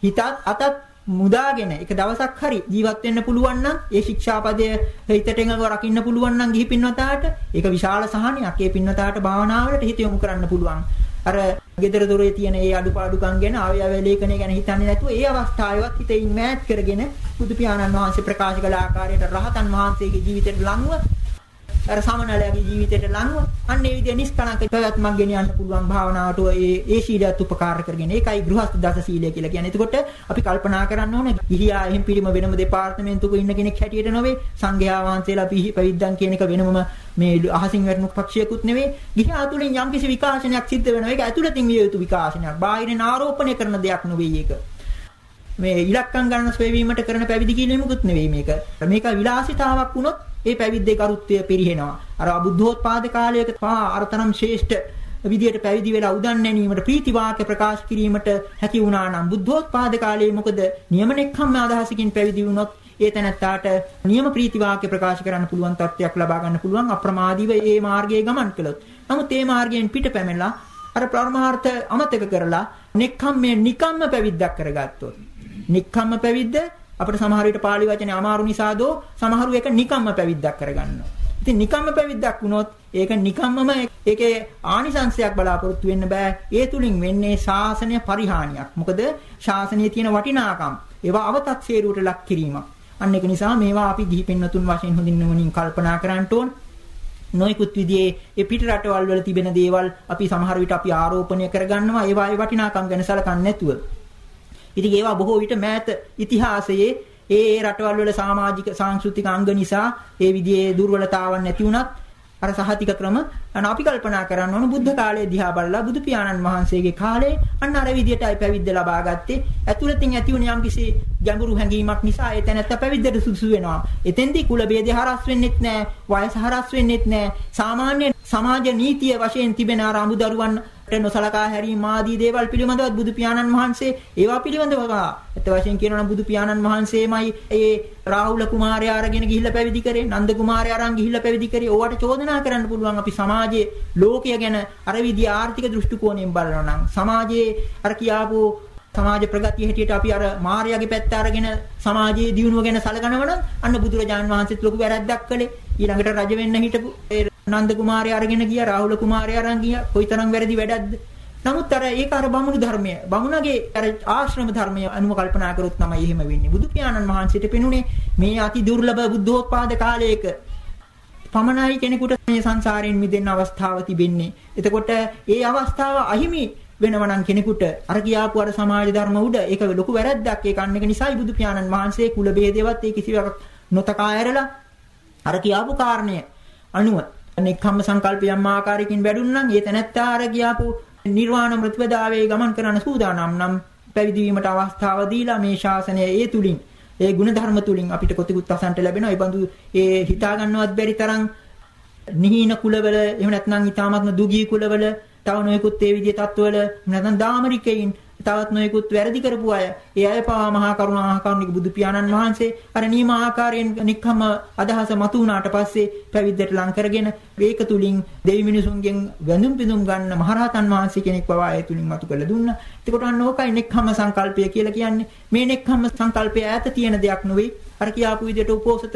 හිතත් අතත් මුදාගෙන එක දවසක් හරි ජීවත් වෙන්න පුළුවන් නම් ඒ ශික්ෂාපදය හිතට එංගව රකින්න පුළුවන් නම් ගිහි පින්වතාට ඒක විශාල සහනයක්. ඒ පින්වතාට භාවනාවලට හිත යොමු කරන්න පුළුවන්. අර gedara dore තියෙන ඒ අඩුපාඩුකම් ගැන ආවය ලේඛනය ගැන හිතන්නේ නැතුව ඒ අවස්ථාවේවත් හිතෙන් මෑත් කරගෙන බුදු පියාණන් වහන්සේ ප්‍රකාශ කළ ආකාරයට රහතන් වහන්සේගේ ජීවිතයට ලංව අර සමනලයාගේ ජීවිතයට ලංව අන්න ඒ විදිහ නිස්කලංක පැවැත්මක් ගෙනියන්න පුළුවන් භාවනාවට ඒ ඒ සීලයත් උපකාර කරගෙන ඒකයි ගෘහස්ත දස සීලය කියලා කියන්නේ. එතකොට අපි කල්පනා කරන්න ඕනේ ගිහියා එහෙම් පිළිම වෙනම දෙපාර්තමේන්තුවක ඉන්න කෙනෙක් හැටියට නොවේ සංඝයා වහන්සේලා පිහි පැවිද්දන් කියන එක වෙනමම මේ අහසින් වැටුණු පක්ෂියකුත් නෙවෙයි. ගිහියා තුලින් යම්කිසි විකාශනයක් සිද්ධ වෙනවා. ඒක ඇතුළතින් විය යුතු විකාශනයක්. බාහිරින් ආරෝපණය කරන දෙයක් නෙවෙයි ඒක. මේ ඉලක්කම් ගන්න සෙවීමට කරන පැවිදි කිරීමකුත් නෙවෙයි මේක. මේක විලාසිතාවක් වුණොත් ඒ පැවිද්දේ කරුත්වය පිරිහෙනවා. අර අබුද්ධෝත්පාද කාලයක පා අරතරම් ශ්‍රේෂ්ඨ විදියට පැවිදි වෙලා උදන් නැනීමට ප්‍රීති වාක්‍ය ප්‍රකාශ කිරීමට හැකි වුණා නම් බුද්ධෝත්පාද කාලයේ මොකද නියමනෙක්කම් අදහසකින් පැවිදි වුණොත් ඒ තැනත්තාට නියම ප්‍රීති වාක්‍ය ප්‍රකාශ කරන්න පුළුවන් තත්ත්වයක් ලබා ගන්න පුළුවන් අප්‍රමාදීව ඒ මාර්ගයේ ගමන් කළොත්. නමුත් ඒ මාර්ගයෙන් පිට පැමිණලා අර පරමාර්ථ අමතක කරලා නෙක්ඛම් මේ නිකම්ම පැවිද්දක් කරගත්තොත් නික්කම්ම පැවිද්ද අපිට සමහර විට පාළි වචනේ අමාරු නිසා දෝ සමහරු ඒක නිකම්ම පැවිද්දක් කරගන්නවා. ඉතින් නිකම්ම පැවිද්දක් වුණොත් ඒක නිකම්මම ඒකේ ආනිසංශයක් බලාපොරොත්තු වෙන්න බෑ. ඒ තුලින් වෙන්නේ ශාසනය පරිහානියක්. මොකද ශාසනයේ තියෙන වටිනාකම් ඒවා අවතක්සේරුවට ලක් කිරීමක්. අන්න ඒක නිසා මේවා අපි ගිහි පින්නතුන් වශයෙන් හොඳින් නුවණින් කල්පනා කරන්න ඕන. නොයිකුත් විදිහේ ඒ පිට රටවල් වල තිබෙන දේවල් අපි සමහර විට අපි ආරෝපණය කරගන්නවා ඒවායේ වටිනාකම් ගැන සලකන්නේ නැතුව. ඉතින් ඒවා බොහෝ විට මෑත ඉතිහාසයේ ඒ ඒ රටවල් වල සමාජික සංස්කෘතික අංග නිසා ඒ විදිහේ දුර්වලතාවන් නැති වුණත් අර සහතික ක්‍රම අපි කල්පනා කරන්න ඕන බුද්ධ කාලයේ දිහා බලලා බුදු පියාණන් වහන්සේගේ කාලේ අන්න අර විදිහටයි පැවිද්ද ලබා ගත්තේ. ඇතුළතින් ඇති වුණ යම්කිසි ගැඹුරු හැඟීමක් නිසා ඒ තැනත්ත පැවිද්දට සුදුසු වෙනවා. එතෙන්දී කුල ભેදේ හරස් වෙන්නෙත් නැහැ වයස හරස් වෙන්නෙත් නැහැ සාමාන්‍ය සමාජ නීතිය වශයෙන් තිබෙන ආ අමුදරුවන් නොසලකා හැරීම ආදී දේවල් පිළිබඳව බුදු පියාණන් වහන්සේ ඒවා පිළිබඳව ඇත්ත වශයෙන් කියනවා නම් බුදු පියාණන් වහන්සේමයි ඒ රාහුල කුමාරයා අරගෙන ගිහිල්ලා පැවිදි කරේ නන්ද කුමාරයා අරන් ගිහිල්ලා පැවිදි කරේ. ඕවට චෝදනා කරන්න පුළුවන් අපි සමාජයේ ලෝකය ගැන අර විදිහ ආර්ථික දෘෂ්ටි කෝණයෙන් බලනවා නම් සමාජයේ අර කියාපු සමාජ ප්‍රගතිය හැටියට අපි අර මාර්යාගේ පැත්ත අරගෙන සමාජයේ දියුණුව ගැන සලකනවා නම් අන්න බුදුරජාන් වහන්සේත් ලොකු වැරැද්දක් කළේ. ඊළඟට රජ වෙන්න හිටපු නන්ද කුමාරයා අරගෙන ගියා රාහුල කුමාරයා අරන් ගියා. කොයිතරම් වැරදි වැඩක්ද? නමුත් අර ඒක අර බමුණු ධර්මය බමුණගේ අර ආශ්‍රම ධර්මය අනුව කල්පනා කරොත් තමයි එහෙම වෙන්නේ. බුදු පියාණන් වහන්සේට පෙනුනේ මේ අති දුර්ලභ බුද්ධෝත්පාද කාලයක පමණයි කෙනෙකුට මේ සංසාරයෙන් මිදෙන්න අවස්ථාව තිබෙන්නේ. එතකොට ඒ අවස්ථාව අහිමි වෙනවා නම් කෙනෙකුට අර කියාපු අර සමාජ ධර්ම උඩ ඒක ලොකු වැරද්දක්. ඒක අන්න එක නිසායි බුදු පියාණන් වහන්සේ කුල බේදේවත් ඒ කිසිවක් නොතකා ඇරලා අර කියාපු කාරණය අනුව නෙක්ඛම්ම සංකල්පය යම් ආකාරයකින් වැඩුණනම් ඒ තැනැත්තා අර ගියාපු නිර්වාණ ප්‍රතිපදාවේ ගමන් කරන සූදානම් නම් පැවිදි වීමට අවස්ථාව දීලා මේ ශාසනය ඒ තුලින් ඒ ගුණධර්ම තුලින් අපිට කොතිකුත් අසන්ට ලැබෙනවා. ඒ බඳු ඒ හිතා ගන්නවත් බැරි තරම් නිහින කුලවල එහෙම නැත්නම් ඊ타මත්ම දුගී කුලවල තව නොයෙකුත් ඒ විදිහේ තත්වවල නැත්නම් දාමරිකයින් තවත් නොයෙකුත් වැරදි කරපු අය ඒ අය පවා මහා කරුණා මහා කරුණික බුදු පියාණන් වහන්සේ අර නියම ආකාරයෙන් නික්කම අදහස මතු වුණාට පස්සේ පැවිද්දට ලං කරගෙන ඒක තුලින් දෙවි මිනිසුන්ගෙන් වැඳුම් පිදුම් ගන්න මහරහතන් වහන්සේ කෙනෙක් පවා ඒ තුලින් මතු කළ දුන්නා. එතකොට අන්න ඕකයි නික්කම සංකල්පය කියලා කියන්නේ. මේ නික්කම සංකල්පය ඈත තියෙන දෙයක් නෙවෙයි. අර කියාපු විදිහට උපෝසත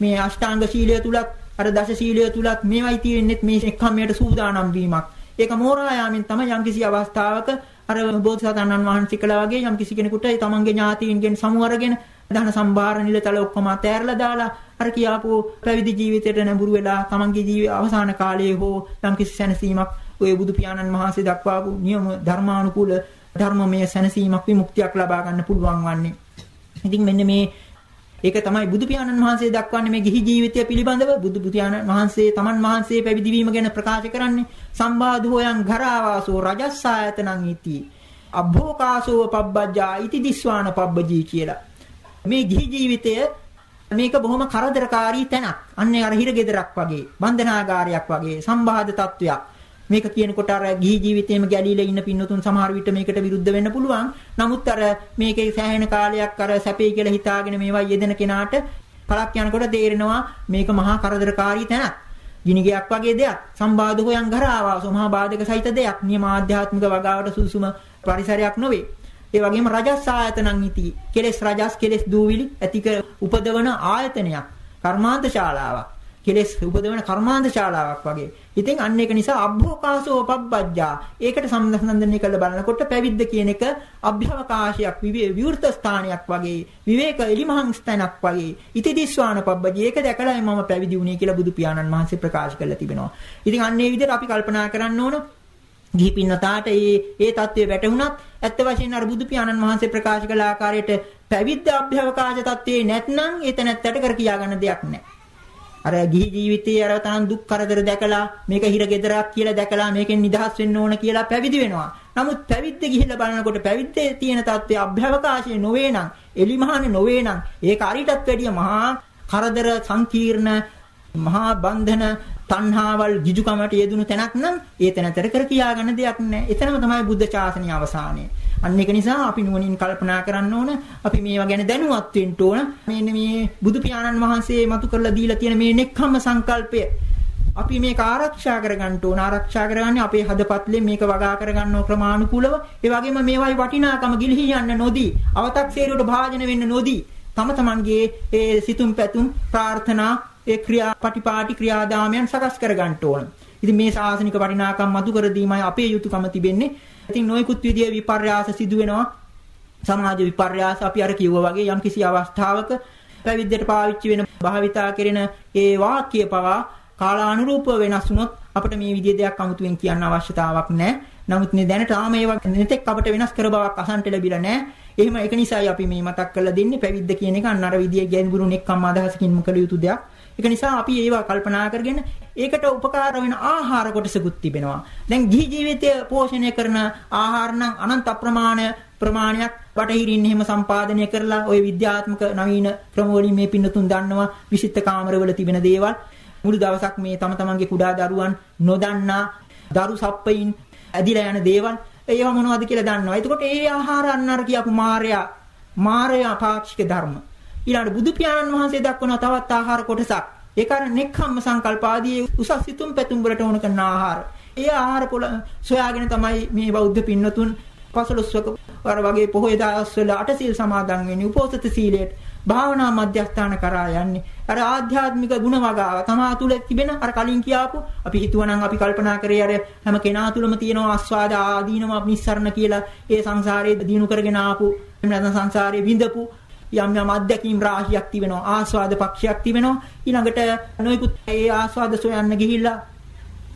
මේ අෂ්ටාංග ශීලය තුලත් අර දශ ශීලය තුලත් මේවයි තියෙන්නේ මේ නික්කමයට සූදානම් වීමක්. ඒක මෝරා යාමෙන් තමයි යම්කිසි අවස්ථාවක අර බෝධිසත්වයන්න් වහන්සේකලා වගේ යම් කිසි කෙනෙකුට ඒ තමන්ගේ ඥාතීන්ගෙන් සමු අරගෙන ධන සම්භාර නිලතල ඔක්කොම අතෑරලා දාලා අර කියාපු පැවිදි ජීවිතයට නැඹුරු වෙලා තමන්ගේ ජීවි අවසාන කාලයේ හෝ යම් කිසි සැනසීමක් ඔය බුදු පියාණන් වහන්සේ දක්වාපු නියම ධර්මානුකූල ධර්මමය සැනසීමක් විමුක්තියක් ලබා ගන්න පුළුවන් වන්නේ. ඉතින් මෙන්න මේ ඒක තමයි බුදු පියාණන් වහන්සේ දක්වන්නේ මේ ගිහි ජීවිතය පිළිබඳව. බුදු පියාණන් වහන්සේ තමන් වහන්සේ පැවිදි වීම ගැන ප්‍රකාශ කරන්නේ සම්බාධෝයන් ඝරාවාසෝ රජස්සායතනං ඉති. අභෝකාසෝ පබ්බජ්ජා ඉති දිස්වාන පබ්බජී කියලා. මේ ගිහි ජීවිතය මේක බොහොම කරදරකාරී තැනක්. අන්නේ අර හිරගෙදරක් වගේ බන්ධනාගාරයක් වගේ සම්බාධ තත්වයක්. මේක කියනකොට අර ගිහි ජීවිතේම ගැලීලා ඉන්න පින්නතුන් සමහර විට මේකට විරුද්ධ වෙන්න පුළුවන්. නමුත් අර මේකේ සෑහෙන කාලයක් අර සැපේ කියලා හිතාගෙන මේවා යෙදෙන කෙනාට පළක් යනකොට තේරෙනවා මේක මහා කරදරකාරී තැනක්. ගිනිගයක් වගේ දෙයක්. සම්බාධ හොයන් ගරාවා සමහා බාධක සහිත දෙයක්. නියම ආධ්‍යාත්මික වගාවට සුසුම පරිසරයක් නොවේ. ඒ වගේම රජස් ආයතනන් ඉති. කෙලස් රජස් කෙලස් දූවිලි ඇතික උපදවන ආයතනයක්. කර්මාන්ත ශාලාවක්. කෙලෙස් උපදවන කර්මාන්ත ශාලාවක් වගේ. ඉතින් අන්න ඒක නිසා අභ්‍යවකාශෝ පබ්බජ්ජා. ඒකට සම්බන්ධනය කරලා බලනකොට පැවිද්ද කියන එක අභ්‍යවකාශයක් විවෘත ස්ථානයක් වගේ, විවේක එලිමහන් ස්ථානක් වගේ. ඉතිදිස්වාන පබ්බජී ඒක දැකලායි මම පැවිදි වුණේ කියලා බුදු පියාණන් වහන්සේ ප්‍රකාශ කරලා තිබෙනවා. ඉතින් අන්න ඒ විදිහට අපි කල්පනා කරන්න ඕන ගිහි පින්නතාට ඒ ඒ தત્ත්වය වැටුණත් ඇත්ත වශයෙන්ම අර බුදු පියාණන් වහන්සේ ප්‍රකාශ කළ ආකාරයට පැවිද්ද අභ්‍යවකාශ தત્ත්වේ නැත්නම් ඒතනත්තට කර කියා ගන්න දෙයක් නැහැ. අර ගිහි ජීවිතයේ අර තරම් දුක් කරදර දැකලා මේක හිර ගෙදරක් කියලා දැකලා මේකෙන් නිදහස් වෙන්න ඕන කියලා පැවිදි වෙනවා. නමුත් පැවිද්ද ගිහිල්ලා බලනකොට පැවිද්දේ තියෙන தත්ත්වය අභ්‍යවකාශයේ නොවේ නම් එලිමහානේ නොවේ නම් ඒක අරිටත් වැඩිය මහා කරදර සංකීර්ණ මහා බන්ධන තණ්හාවල් ගිජුකමට යෙදුණු තැනක් නම් ඒ තැනතර කර කියා ගන්න දෙයක් නැහැ. එතනම තමයි බුද්ධ ශාසනය අවසානය. අන්න ඒක නිසා අපි නුවණින් කල්පනා කරන්න ඕන. අපි මේවා ගැන දැනුවත් වෙන්න ඕන. මෙන්න මේ බුදු පියාණන් වහන්සේ මතු කරලා දීලා තියෙන මේ නෙක්ඛම්ම සංකල්පය අපි මේක ආරක්ෂා කරගන්න ඕන ආරක්ෂා කරගන්නේ අපේ හදපත්ලේ මේක වගා කරගන්න ක්‍රමානුකූලව ඒ වගේම මේවායි වටිනාකම ගිලිහි යන්න නොදී අව탁සේරුවට භාජන වෙන්න නොදී තම තමන්ගේ ඒ සිතුම් පැතුම් ප්‍රාර්ථනා ඒ ක්‍රියාපටිපාටි ක්‍රියාදාමයන් සකස් කර ගන්න ඕන. ඉතින් මේ ශාසනික වටිනාකම් මතු කර දීමයි අපේ යුතුයකම තිබෙන්නේ. ඉතින් නොයෙකුත් විදිය විපර්යාස සිදු වෙනවා. සමාජ විපර්යාස අපි අර කිව්වා වගේ යම් කිසි අවස්ථාවක පැවිද්දට පාවිච්චි වෙන භාවිතා කෙරෙන ඒ වාක්‍ය පවා කාලානුරූපව වෙනස් වුණොත් අපිට මේ විදිය දෙයක් අමුතුවෙන් කියන්න අවශ්‍යතාවක් නැහැ. නමුත් මේ දැනට ආම ඒවා නැතෙක් අපිට වෙනස් කර බවක් අසන්ට ලැබිලා නැහැ. එහෙම ඒක නිසායි අපි මේ මතක් කරලා දෙන්නේ පැවිද්ද කියන එක අන්න අර විදිය ගැඹුරු නෙක්කම් අදහසකින්ම කළ යුතු දෙයක්. ඒක නිසා අපි ඒවා කල්පනා කරගෙන ඒකට උපකාර වෙන ආහාර කොටසකුත් තිබෙනවා. දැන් ගිහි ජීවිතය පෝෂණය කරන ආහාර නම් අනන්ත අප්‍රමාණ ප්‍රමාණයක් බටහිරින් එහෙම සම්පාදනය කරලා ওই විද්‍යාත්මක නවීන ක්‍රම වලින් මේ පින්නතුන් දන්නවා විශිෂ්ට කාමරවල තිබෙන දේවල්. මුළු දවසක් මේ තම තමන්ගේ කුඩා දරුවන් නොදන්නා දරු සප්පයින් ඇදිලා යන දේවල් ඒවා මොනවද කියලා දන්නවා. එතකොට ඒ ආහාර අන්නර කියපු මායя මායя පාක්ෂික ධර්ම. ඊළඟ බුදු පියාණන් වහන්සේ දක්වන තවත් ආහාර කොටසක් ඒක අර නෙක්ඛම්ම සංකල්ප ආදී උසස් සිතුම් පැතුම් වලට ඕන කරන ආහාර. ඒ ආහාර පොළ සොයාගෙන තමයි මේ බෞද්ධ පින්නතුන් පසළොස්වක වර වගේ පොහොය දවස්වල අටසිල් සමාදන් වෙන්නේ උපෝසත සීලයට භාවනා මධ්‍යස්ථාන කරා යන්නේ අර ආධ්‍යාත්මික ගුණ වගාව තමා තුළ තිබෙන අර කලින් කියාපු අපි හිතුවනම් අපි කල්පනා කරේ අර හැම කෙනා තුළම තියෙන ආස්වාද ආදීනම නිස්සරණ කියලා ඒ සංසාරයේ දිනු කරගෙන ආපු එහෙම නැත්නම් සංසාරයේ විඳපු යම් යම් අත්දැකීම් රාශියක් තිබෙනවා ආස්වාද පක්ෂයක් තිබෙනවා ඊළඟට නොයිකුත් ඒ ආස්වාද සොයන්න ගිහිල්ලා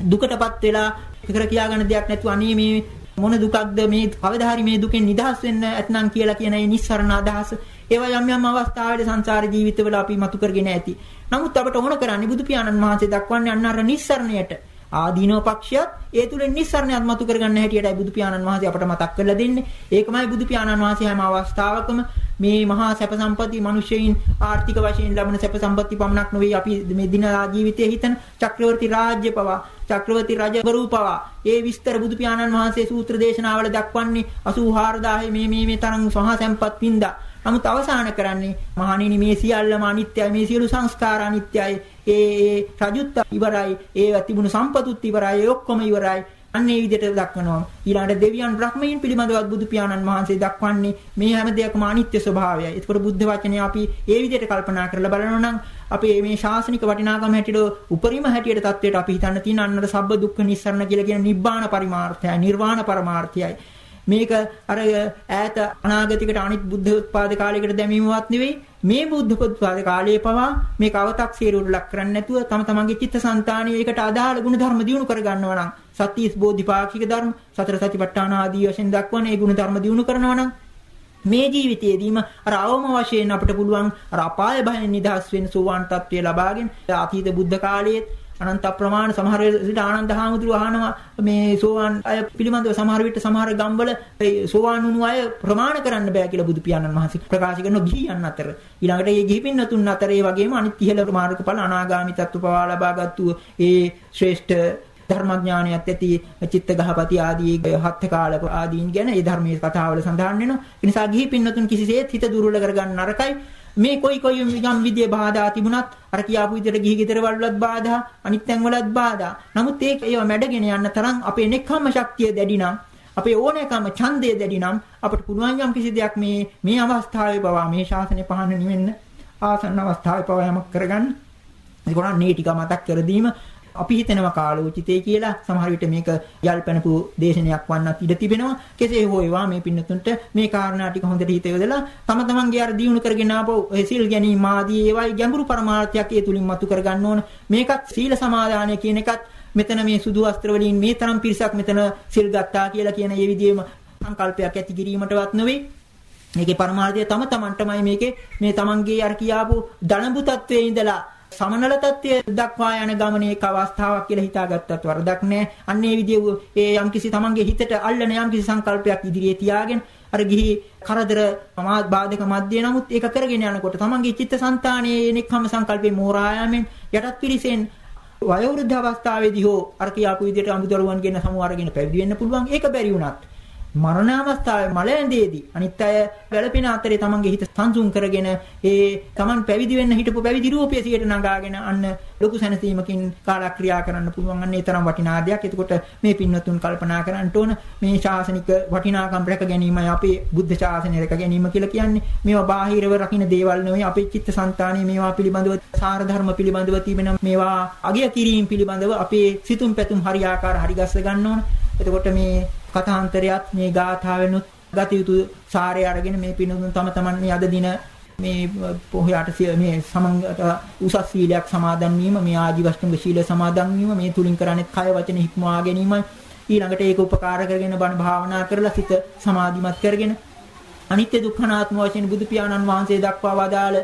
දුකටපත් වෙලා කර කියාගන්න දෙයක් නැතුව අනේ මේ මොන දුකක්ද මේ කවදා හරි මේ දුකෙන් නිදහස් වෙන්න ඇතනම් කියලා කියන ඒ නිස්සරණ අදහස ඒවා යම් යම් අවස්ථාවල සංසාර ජීවිතවල අපි මතු කරගෙන ඇති. නමුත් අපට ඕන කරන්නේ බුදු පියාණන් වහන්සේ දක්වන්නේ අන්න අර නිස්සරණයට ආදීනව පක්ෂයත් ඒ තුලින් නිස්සරණයත් මතු කරගන්න හැටියටයි බුදු පියාණන් වහන්සේ අපට මතක් කරලා දෙන්නේ. ඒකමයි බුදු පියාණන් වහන්සේ හැම අවස්ථාවකම මේ මහා සැප සම්පatti මිනිසෙයින් ආර්ථික වශයෙන් ලැබෙන සැප සම්පatti පමණක් නෙවෙයි අපි මේ දින ජීවිතයේ හිතන චක්‍රවර්ති රාජ්‍ය පවා චක්‍රවර්ති රජවරු පවා ඒ විස්තර බුදු පියාණන් වහන්සේ සූත්‍ර දේශනාවල දක්වන්නේ 84000 මේ මේ මේ තරම් මහා සම්පත් පින්දා. නමුත් අවසාන කරන්නේ මහණෙනි මේ සියල්ලම අනිත්‍යයි මේ සියලු සංස්කාර අනිත්‍යයි. ඒ රජුත් ඉවරයි ඒ තිබුණු සම්පතුත් ඉවරයි ඔක්කොම ඉවරයි. අන්නේ විදිහට දක්වනවා. ඊළඟට දෙවියන් බ්‍රහ්මයන් පිළිබඳවත් බුදු පියාණන් වහන්සේ දක්වන්නේ මේ හැම දෙයක්ම අනිත්‍ය ස්වභාවයයි. ඒකෝර බුද්ධ වචනේ අපි ඒ විදිහට කල්පනා කරලා බලනවා නම් අපේ මේ ශාසනික වටිනාකම හැටියට උපරිම හැටියට தത്വයට අපි හිතන්න තියෙන අන්නර සබ්බ දුක්ඛ නිස්සරණ කියලා කියන නිබ්බාන පරිමාර්ථයයි, නිර්වාණ පරමාර්ථයයි. මේක අර ඈත අනාගතිකට අනිත් බුද්ධ උත්පාද කාලයකට දැමීමවත් නෙවෙයි මේ බුද්ධ උත්පාද කාලයේ පවා මේක අව탁සීරුවට ලක් කරන්නේ නැතුව තම තමන්ගේ චිත්තසංතානිය ඒකට අදාළ ගුණ ධර්ම දියුණු කර ගන්නවා නම් සත්‍තිස් බෝධිපාක්ෂික ධර්ම සතර සතිපට්ඨාන ආදී වශයෙන් දක්වන ඒ ගුණ ධර්ම දියුණු කරනවා නම් මේ ජීවිතයේදීම අර අවම වශයෙන් අපිට පුළුවන් අර අපාය භයෙන් නිදහස් වෙන්න සෝවාන් තත්ත්වය ලබාගෙන අතීත බුද්ධ කාලයේත් අනන්ත අප්‍රමාණ සමහර විට ආනන්ද හාමුදුරුවෝ අහනවා මේ සෝවාන් අය පිළිබඳව සමහර විට සමහර ගම්වල සෝවාන් වුණු අය ප්‍රමාණ කරන්න බෑ කියලා බුදු පියාණන් වහන්සේ ප්‍රකාශ කරන ගිහියන් අතර. ඊළඟට මේ ගිහි පින්නතුන් අතර ඒ වගේම අනිත් ඉහළ මාර්ගඵල අනාගාමී තත්ත්ව පවා ලබාගත්තු ඒ ශ්‍රේෂ්ඨ ධර්මඥානියත් ඇති චිත්ත ගහපති ආදී හත් කාල ආදීන් ගැන ඒ ධර්මයේ කතාවල සඳහන් වෙනවා. ඒ නිසා ගිහි පින්නතුන් කිසිසේත් හිත දුර්වල කරගන්න නරකයි. මේ කොයි කොයි යම් විදිය බාධා තිබුණත් අර කියාපු විදියට ගිහි ගෙදර වලවත් බාධා අනිත් තැන් වලත් බාධා. නමුත් ඒක ඒව මැඩගෙන යන්න තරම් අපේ නෙක්ඛම්ම ශක්තිය දැඩි නම් අපේ ඕනෑකම ඡන්දය දැඩි නම් අපට පුළුවන් යම් කිසි දෙයක් මේ මේ අවස්ථාවේ පවා මේ ශාසනය පහන නිවෙන්න ආසන්න අවස්ථාවේ පවා යමක් කරගන්න ඒකෝන මේ ටික මතක් කර දීම අපි හිතනවා කාලෝචිතේ කියලා. සමහර විට මේක යල්පැනපු දේශනයක් වන්නත් ඉඩ තිබෙනවා. කෙසේ හෝ ඒවා මේ පින්නතුන්ට මේ කාරණා ටික හොඳට හිත යොදලා තම තමන්ගේ අර දියුණු කරගෙන ආපහු සිල් ගැනීම ආදී ඒවායි ගැඹුරු පරමාර්ථයක් ඒ තුලින් මතු කර ගන්න ඕන. මේකත් සීල සමාදානය කියන එකත් මෙතන මේ සුදු වස්ත්‍ර වලින් මේ තරම් පිරිසක් මෙතන සිල් ගත්තා කියලා කියන මේ විදිහේම සංකල්පයක් ඇති කිරීමටවත් නෙවෙයි මේකේ පරමාර්ථය තම තමන්ටමයි. මේකේ මේ තමන්ගේ අර කියාපු දනබු තත්වයේ ඉඳලා සමනල තත්ත්වය දක්වා යන ගමනේ එක් අවස්ථාවක් කියලා හිතාගත්තත් වරදක් නැහැ. අන්න ඒ විදිහ ඒ යම්කිසි තමන්ගේ හිතට අල්ලන යම්කිසි සංකල්පයක් ඉදිරියේ තියාගෙන අර ගිහි කරදර සමාජ බාධක මැද්දේ නමුත් ඒක කරගෙන යනකොට තමන්ගේ චිත්තසංතානයේ එනෙක්ම සංකල්පේ මෝරායාමෙන් යටත් පිරිසෙන් වයෝවෘද්ධ අවස්ථාවේදී හෝ අර කියාපු විදිහට අමුදරුවන් ගෙන සමු අරගෙන පැවිදි වෙන්න පුළුවන් ඒක බැරි වුණත් මරණාවස්ථාවේ මල ඇඳේදී අනිත් අය වැළපෙන අතරේ තමන්ගේ හිත සංසුන් කරගෙන ඒ තමන් පැවිදි වෙන්න හිටපු පැවිදි රූපය සියට නගාගෙන අන්න ලොකු සැනසීමකින් කාලක්‍රියා කරන්න පුළුවන් අන්න ඒ තරම් වටිනා දෙයක්. එතකොට මේ පින්වත්තුන් කල්පනා කරන්න ඕන මේ ශාසනික වටිනාකම් රැක ගැනීමයි අපේ බුද්ධ ශාසනය රැක ගැනීම කියලා කියන්නේ. මේවා බාහිරව රකින්න දේවල් නෙවෙයි අපේ චිත්තසංතානයේ මේවා පිළිබඳව සාර ධර්ම පිළිබඳව තිබෙන මේවා අගය කිරීම පිළිබඳව අපේ සිතුම් පැතුම් හරියාකාර හරි ගස්ස ගන්න ඕන. එතකොට මේ කථාන්තරයත් මේ ගාථාවෙනුත් ගත යුතු සාරය අරගෙන මේ පිනුතුන් තම තමන් මේ අද දින මේ පොහොයට මේ සමංගත උසස් සීලයක් සමාදන් වීම මේ ආජීවශ්‍රම ශීල සමාදන් වීම මේ තුලින් කරන්නේ කය වචන හික්මවා ගැනීමයි ඊළඟට ඒක උපකාර කරගෙන බණ භාවනා කරලා සිත සමාධිමත් කරගෙන අනිත්‍ය දුක්ඛනාත්ම වශයෙන් බුදු පියාණන් වහන්සේ දක්වා වදාළ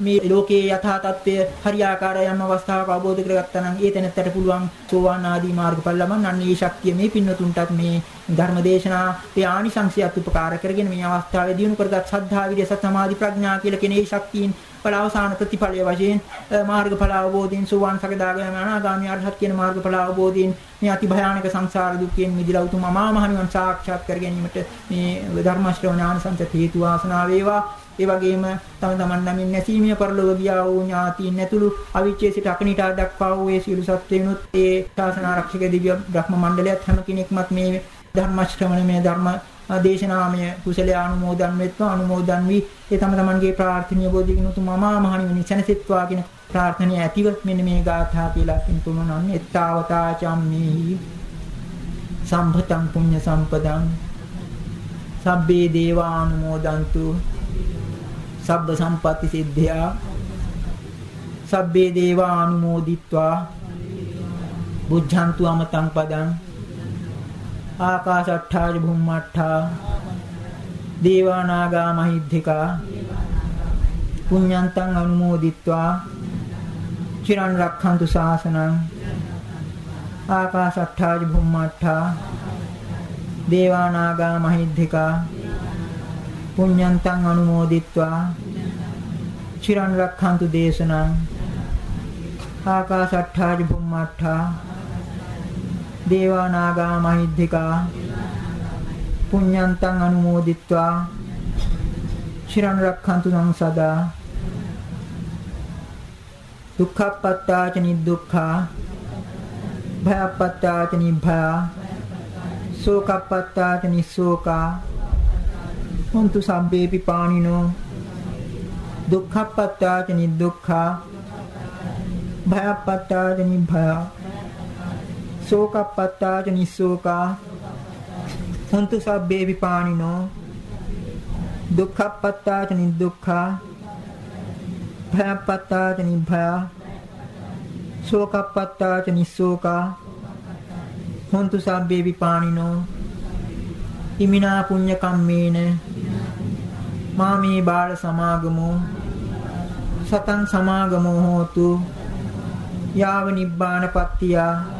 මේ ලෝකයේ යථා තත්ත්වය හරියාකාරව යම් අවස්ථාවක අවබෝධ කරගත්තා නම් ඒ තැනත්තට පුළුවන් සෝවාන් ආදී මාර්ගඵල ලබන්න. අන්න ඒ ශක්තිය මේ පින්නතුන්ටත් මේ ධර්මදේශනා ඒ ආනිසංශයත් උපකාර කරගෙන මේ අවස්ථාවේ දිනු කරගත් සද්ධා විරිය සමාධි ප්‍රඥා කියලා කියන ඒ ශක්තියින් වල අවසාන ප්‍රතිඵලය වශයෙන් මාර්ගඵල අවබෝධයෙන් සෝවාන් සකදාගාමී අනාගාමී අරහත් කියන මාර්ගඵල අවබෝධයෙන් මේ අති භයානක සංසාර දුක්ඛයෙන් මිදලා උතුම් අමා මහ නිවන් සාක්ෂාත් කර ගැනීමට මේ ධර්ම ශ්‍රවණානිසංස හේතු වාසනා වේවා. ඒ වගේම තම තමන් නමින් නැසීමේ පරලෝක ගියා වූ ඥාතීන් නැතුළු අවිච්ඡේ සිට අකනිටා දක්වා වූ ඒ සියලු සත්වයනුත් ඒ ශාසන ආරක්ෂක දිව්‍ය බ්‍රහ්ම මණ්ඩලයත් හැම කෙනෙක්මත් මේ ධර්ම ශ්‍රවණමය ධර්ම දේශනාමය කුසලයේ අනුමෝදන් වෙත්වා අනුමෝදන් වී ඒ තම තමන්ගේ ප්‍රාර්ථනීය බෝධිගුණතු මම මහණෙනි සැනසෙත්වා කියන ප්‍රාර්ථනීය ඇතිව මෙන්න මේ ගාථා කියලා පින්තුණුනන්නේ එත්තාවතා චම්මේහි සම්භතං පුඤ්ඤ සම්පදං. සබ්බේ දේවානුමෝදන්තු සබ්බ සම්පatti සිද්ධා. සබ්බේ දේවා අනුමෝදිත්වා. බුද්ධන්තු අමතං පදං. ආකාශට්ඨාජ භුම්මට්ඨා දේවානාගා මහිද්దికා පුඤ්ඤන්තං අනුමෝදිත්වා චිරන් රක්ඛන්තු ශාසනං ආකාශට්ඨාජ භුම්මට්ඨා දේවානාගා මහිද්దికා පුඤ්ඤන්තං අනුමෝදිත්වා චිරන් රක්ඛන්තු දේශනං ආකාශට්ඨාජ භුම්මට්ඨා දේවා නාග මහිද්దికා පුඤ්ඤන්තං අනුමෝදිත්වා චිරන් රක්ඛන්තු සං සදා දුක්ඛප්පත්තාච නිදුක්ඛා භයප්පත්තාච නිභයා සෝකප්පත්තාච නිස්සෝකා හොන්තු සබ්බේපි පානිනෝ දුක්ඛප්පත්තාච නිදුක්ඛා භයප්පත්තාච නිභය සෝකප්පත්තාච නිස්සෝකා හොන්තු සබ්බේපි පානිනෝ දුක්ඛප්පත්තාච නිදුක්ඛා. භයප්පත්තාච නිභය සෝකප්පත්තාච නිස්සෝකා හොන්තු සබ්බේපි පානිනෝ ඉමිනා පුඤ්ඤ කම්මේන. මාමේ බාල සමාගමෝ. සතං සමාගමෝ හෝතු. යාව නිබ්බාන පත්තියා.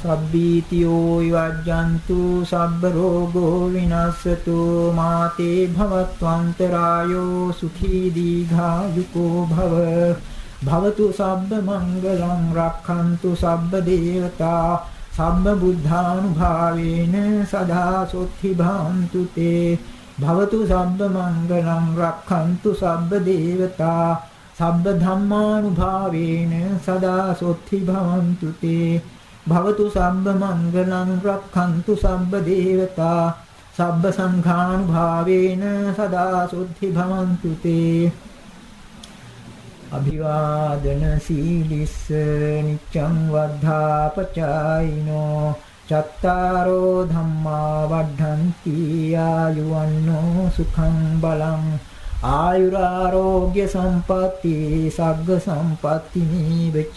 සබ්බීතියෝ විවජ්ජන්තු සබ්බ රෝගෝ විනස්සතු මාතේ භවත්වන්තරායෝ සුඛී දීඝායුකෝ භව. භවතු සබ්බ මංගලං රක්ඛන්තු සබ්බ දේවතා සම්බ බුද්ධානුභාවේන සදා සොත්ති භාන්තු තේ. භවතු සබ්බ මංගලං රක්ඛන්තු සබ්බ දේවතා සබ්බ ධම්මානුභාවේන සදා සොත්ති භවන්තු තේ. භවතු සබ්බ මංගලං රක්ඛන්තු සබ්බ දේවතා සබ්බ සංඝානුභාවේන සදා සොත්ති භවන්තු තේ. අභිවාදන සීලිස්ස නිච්ඡං වද්ධාපචායිනෝ චත්තාරෝ ධම්මා වඩ්ඩಂತಿ ආයුවන්නෝ සුඛං බලං ආයුරාෝග්‍ය සම්පatti සග්ග සම්පatti නීවච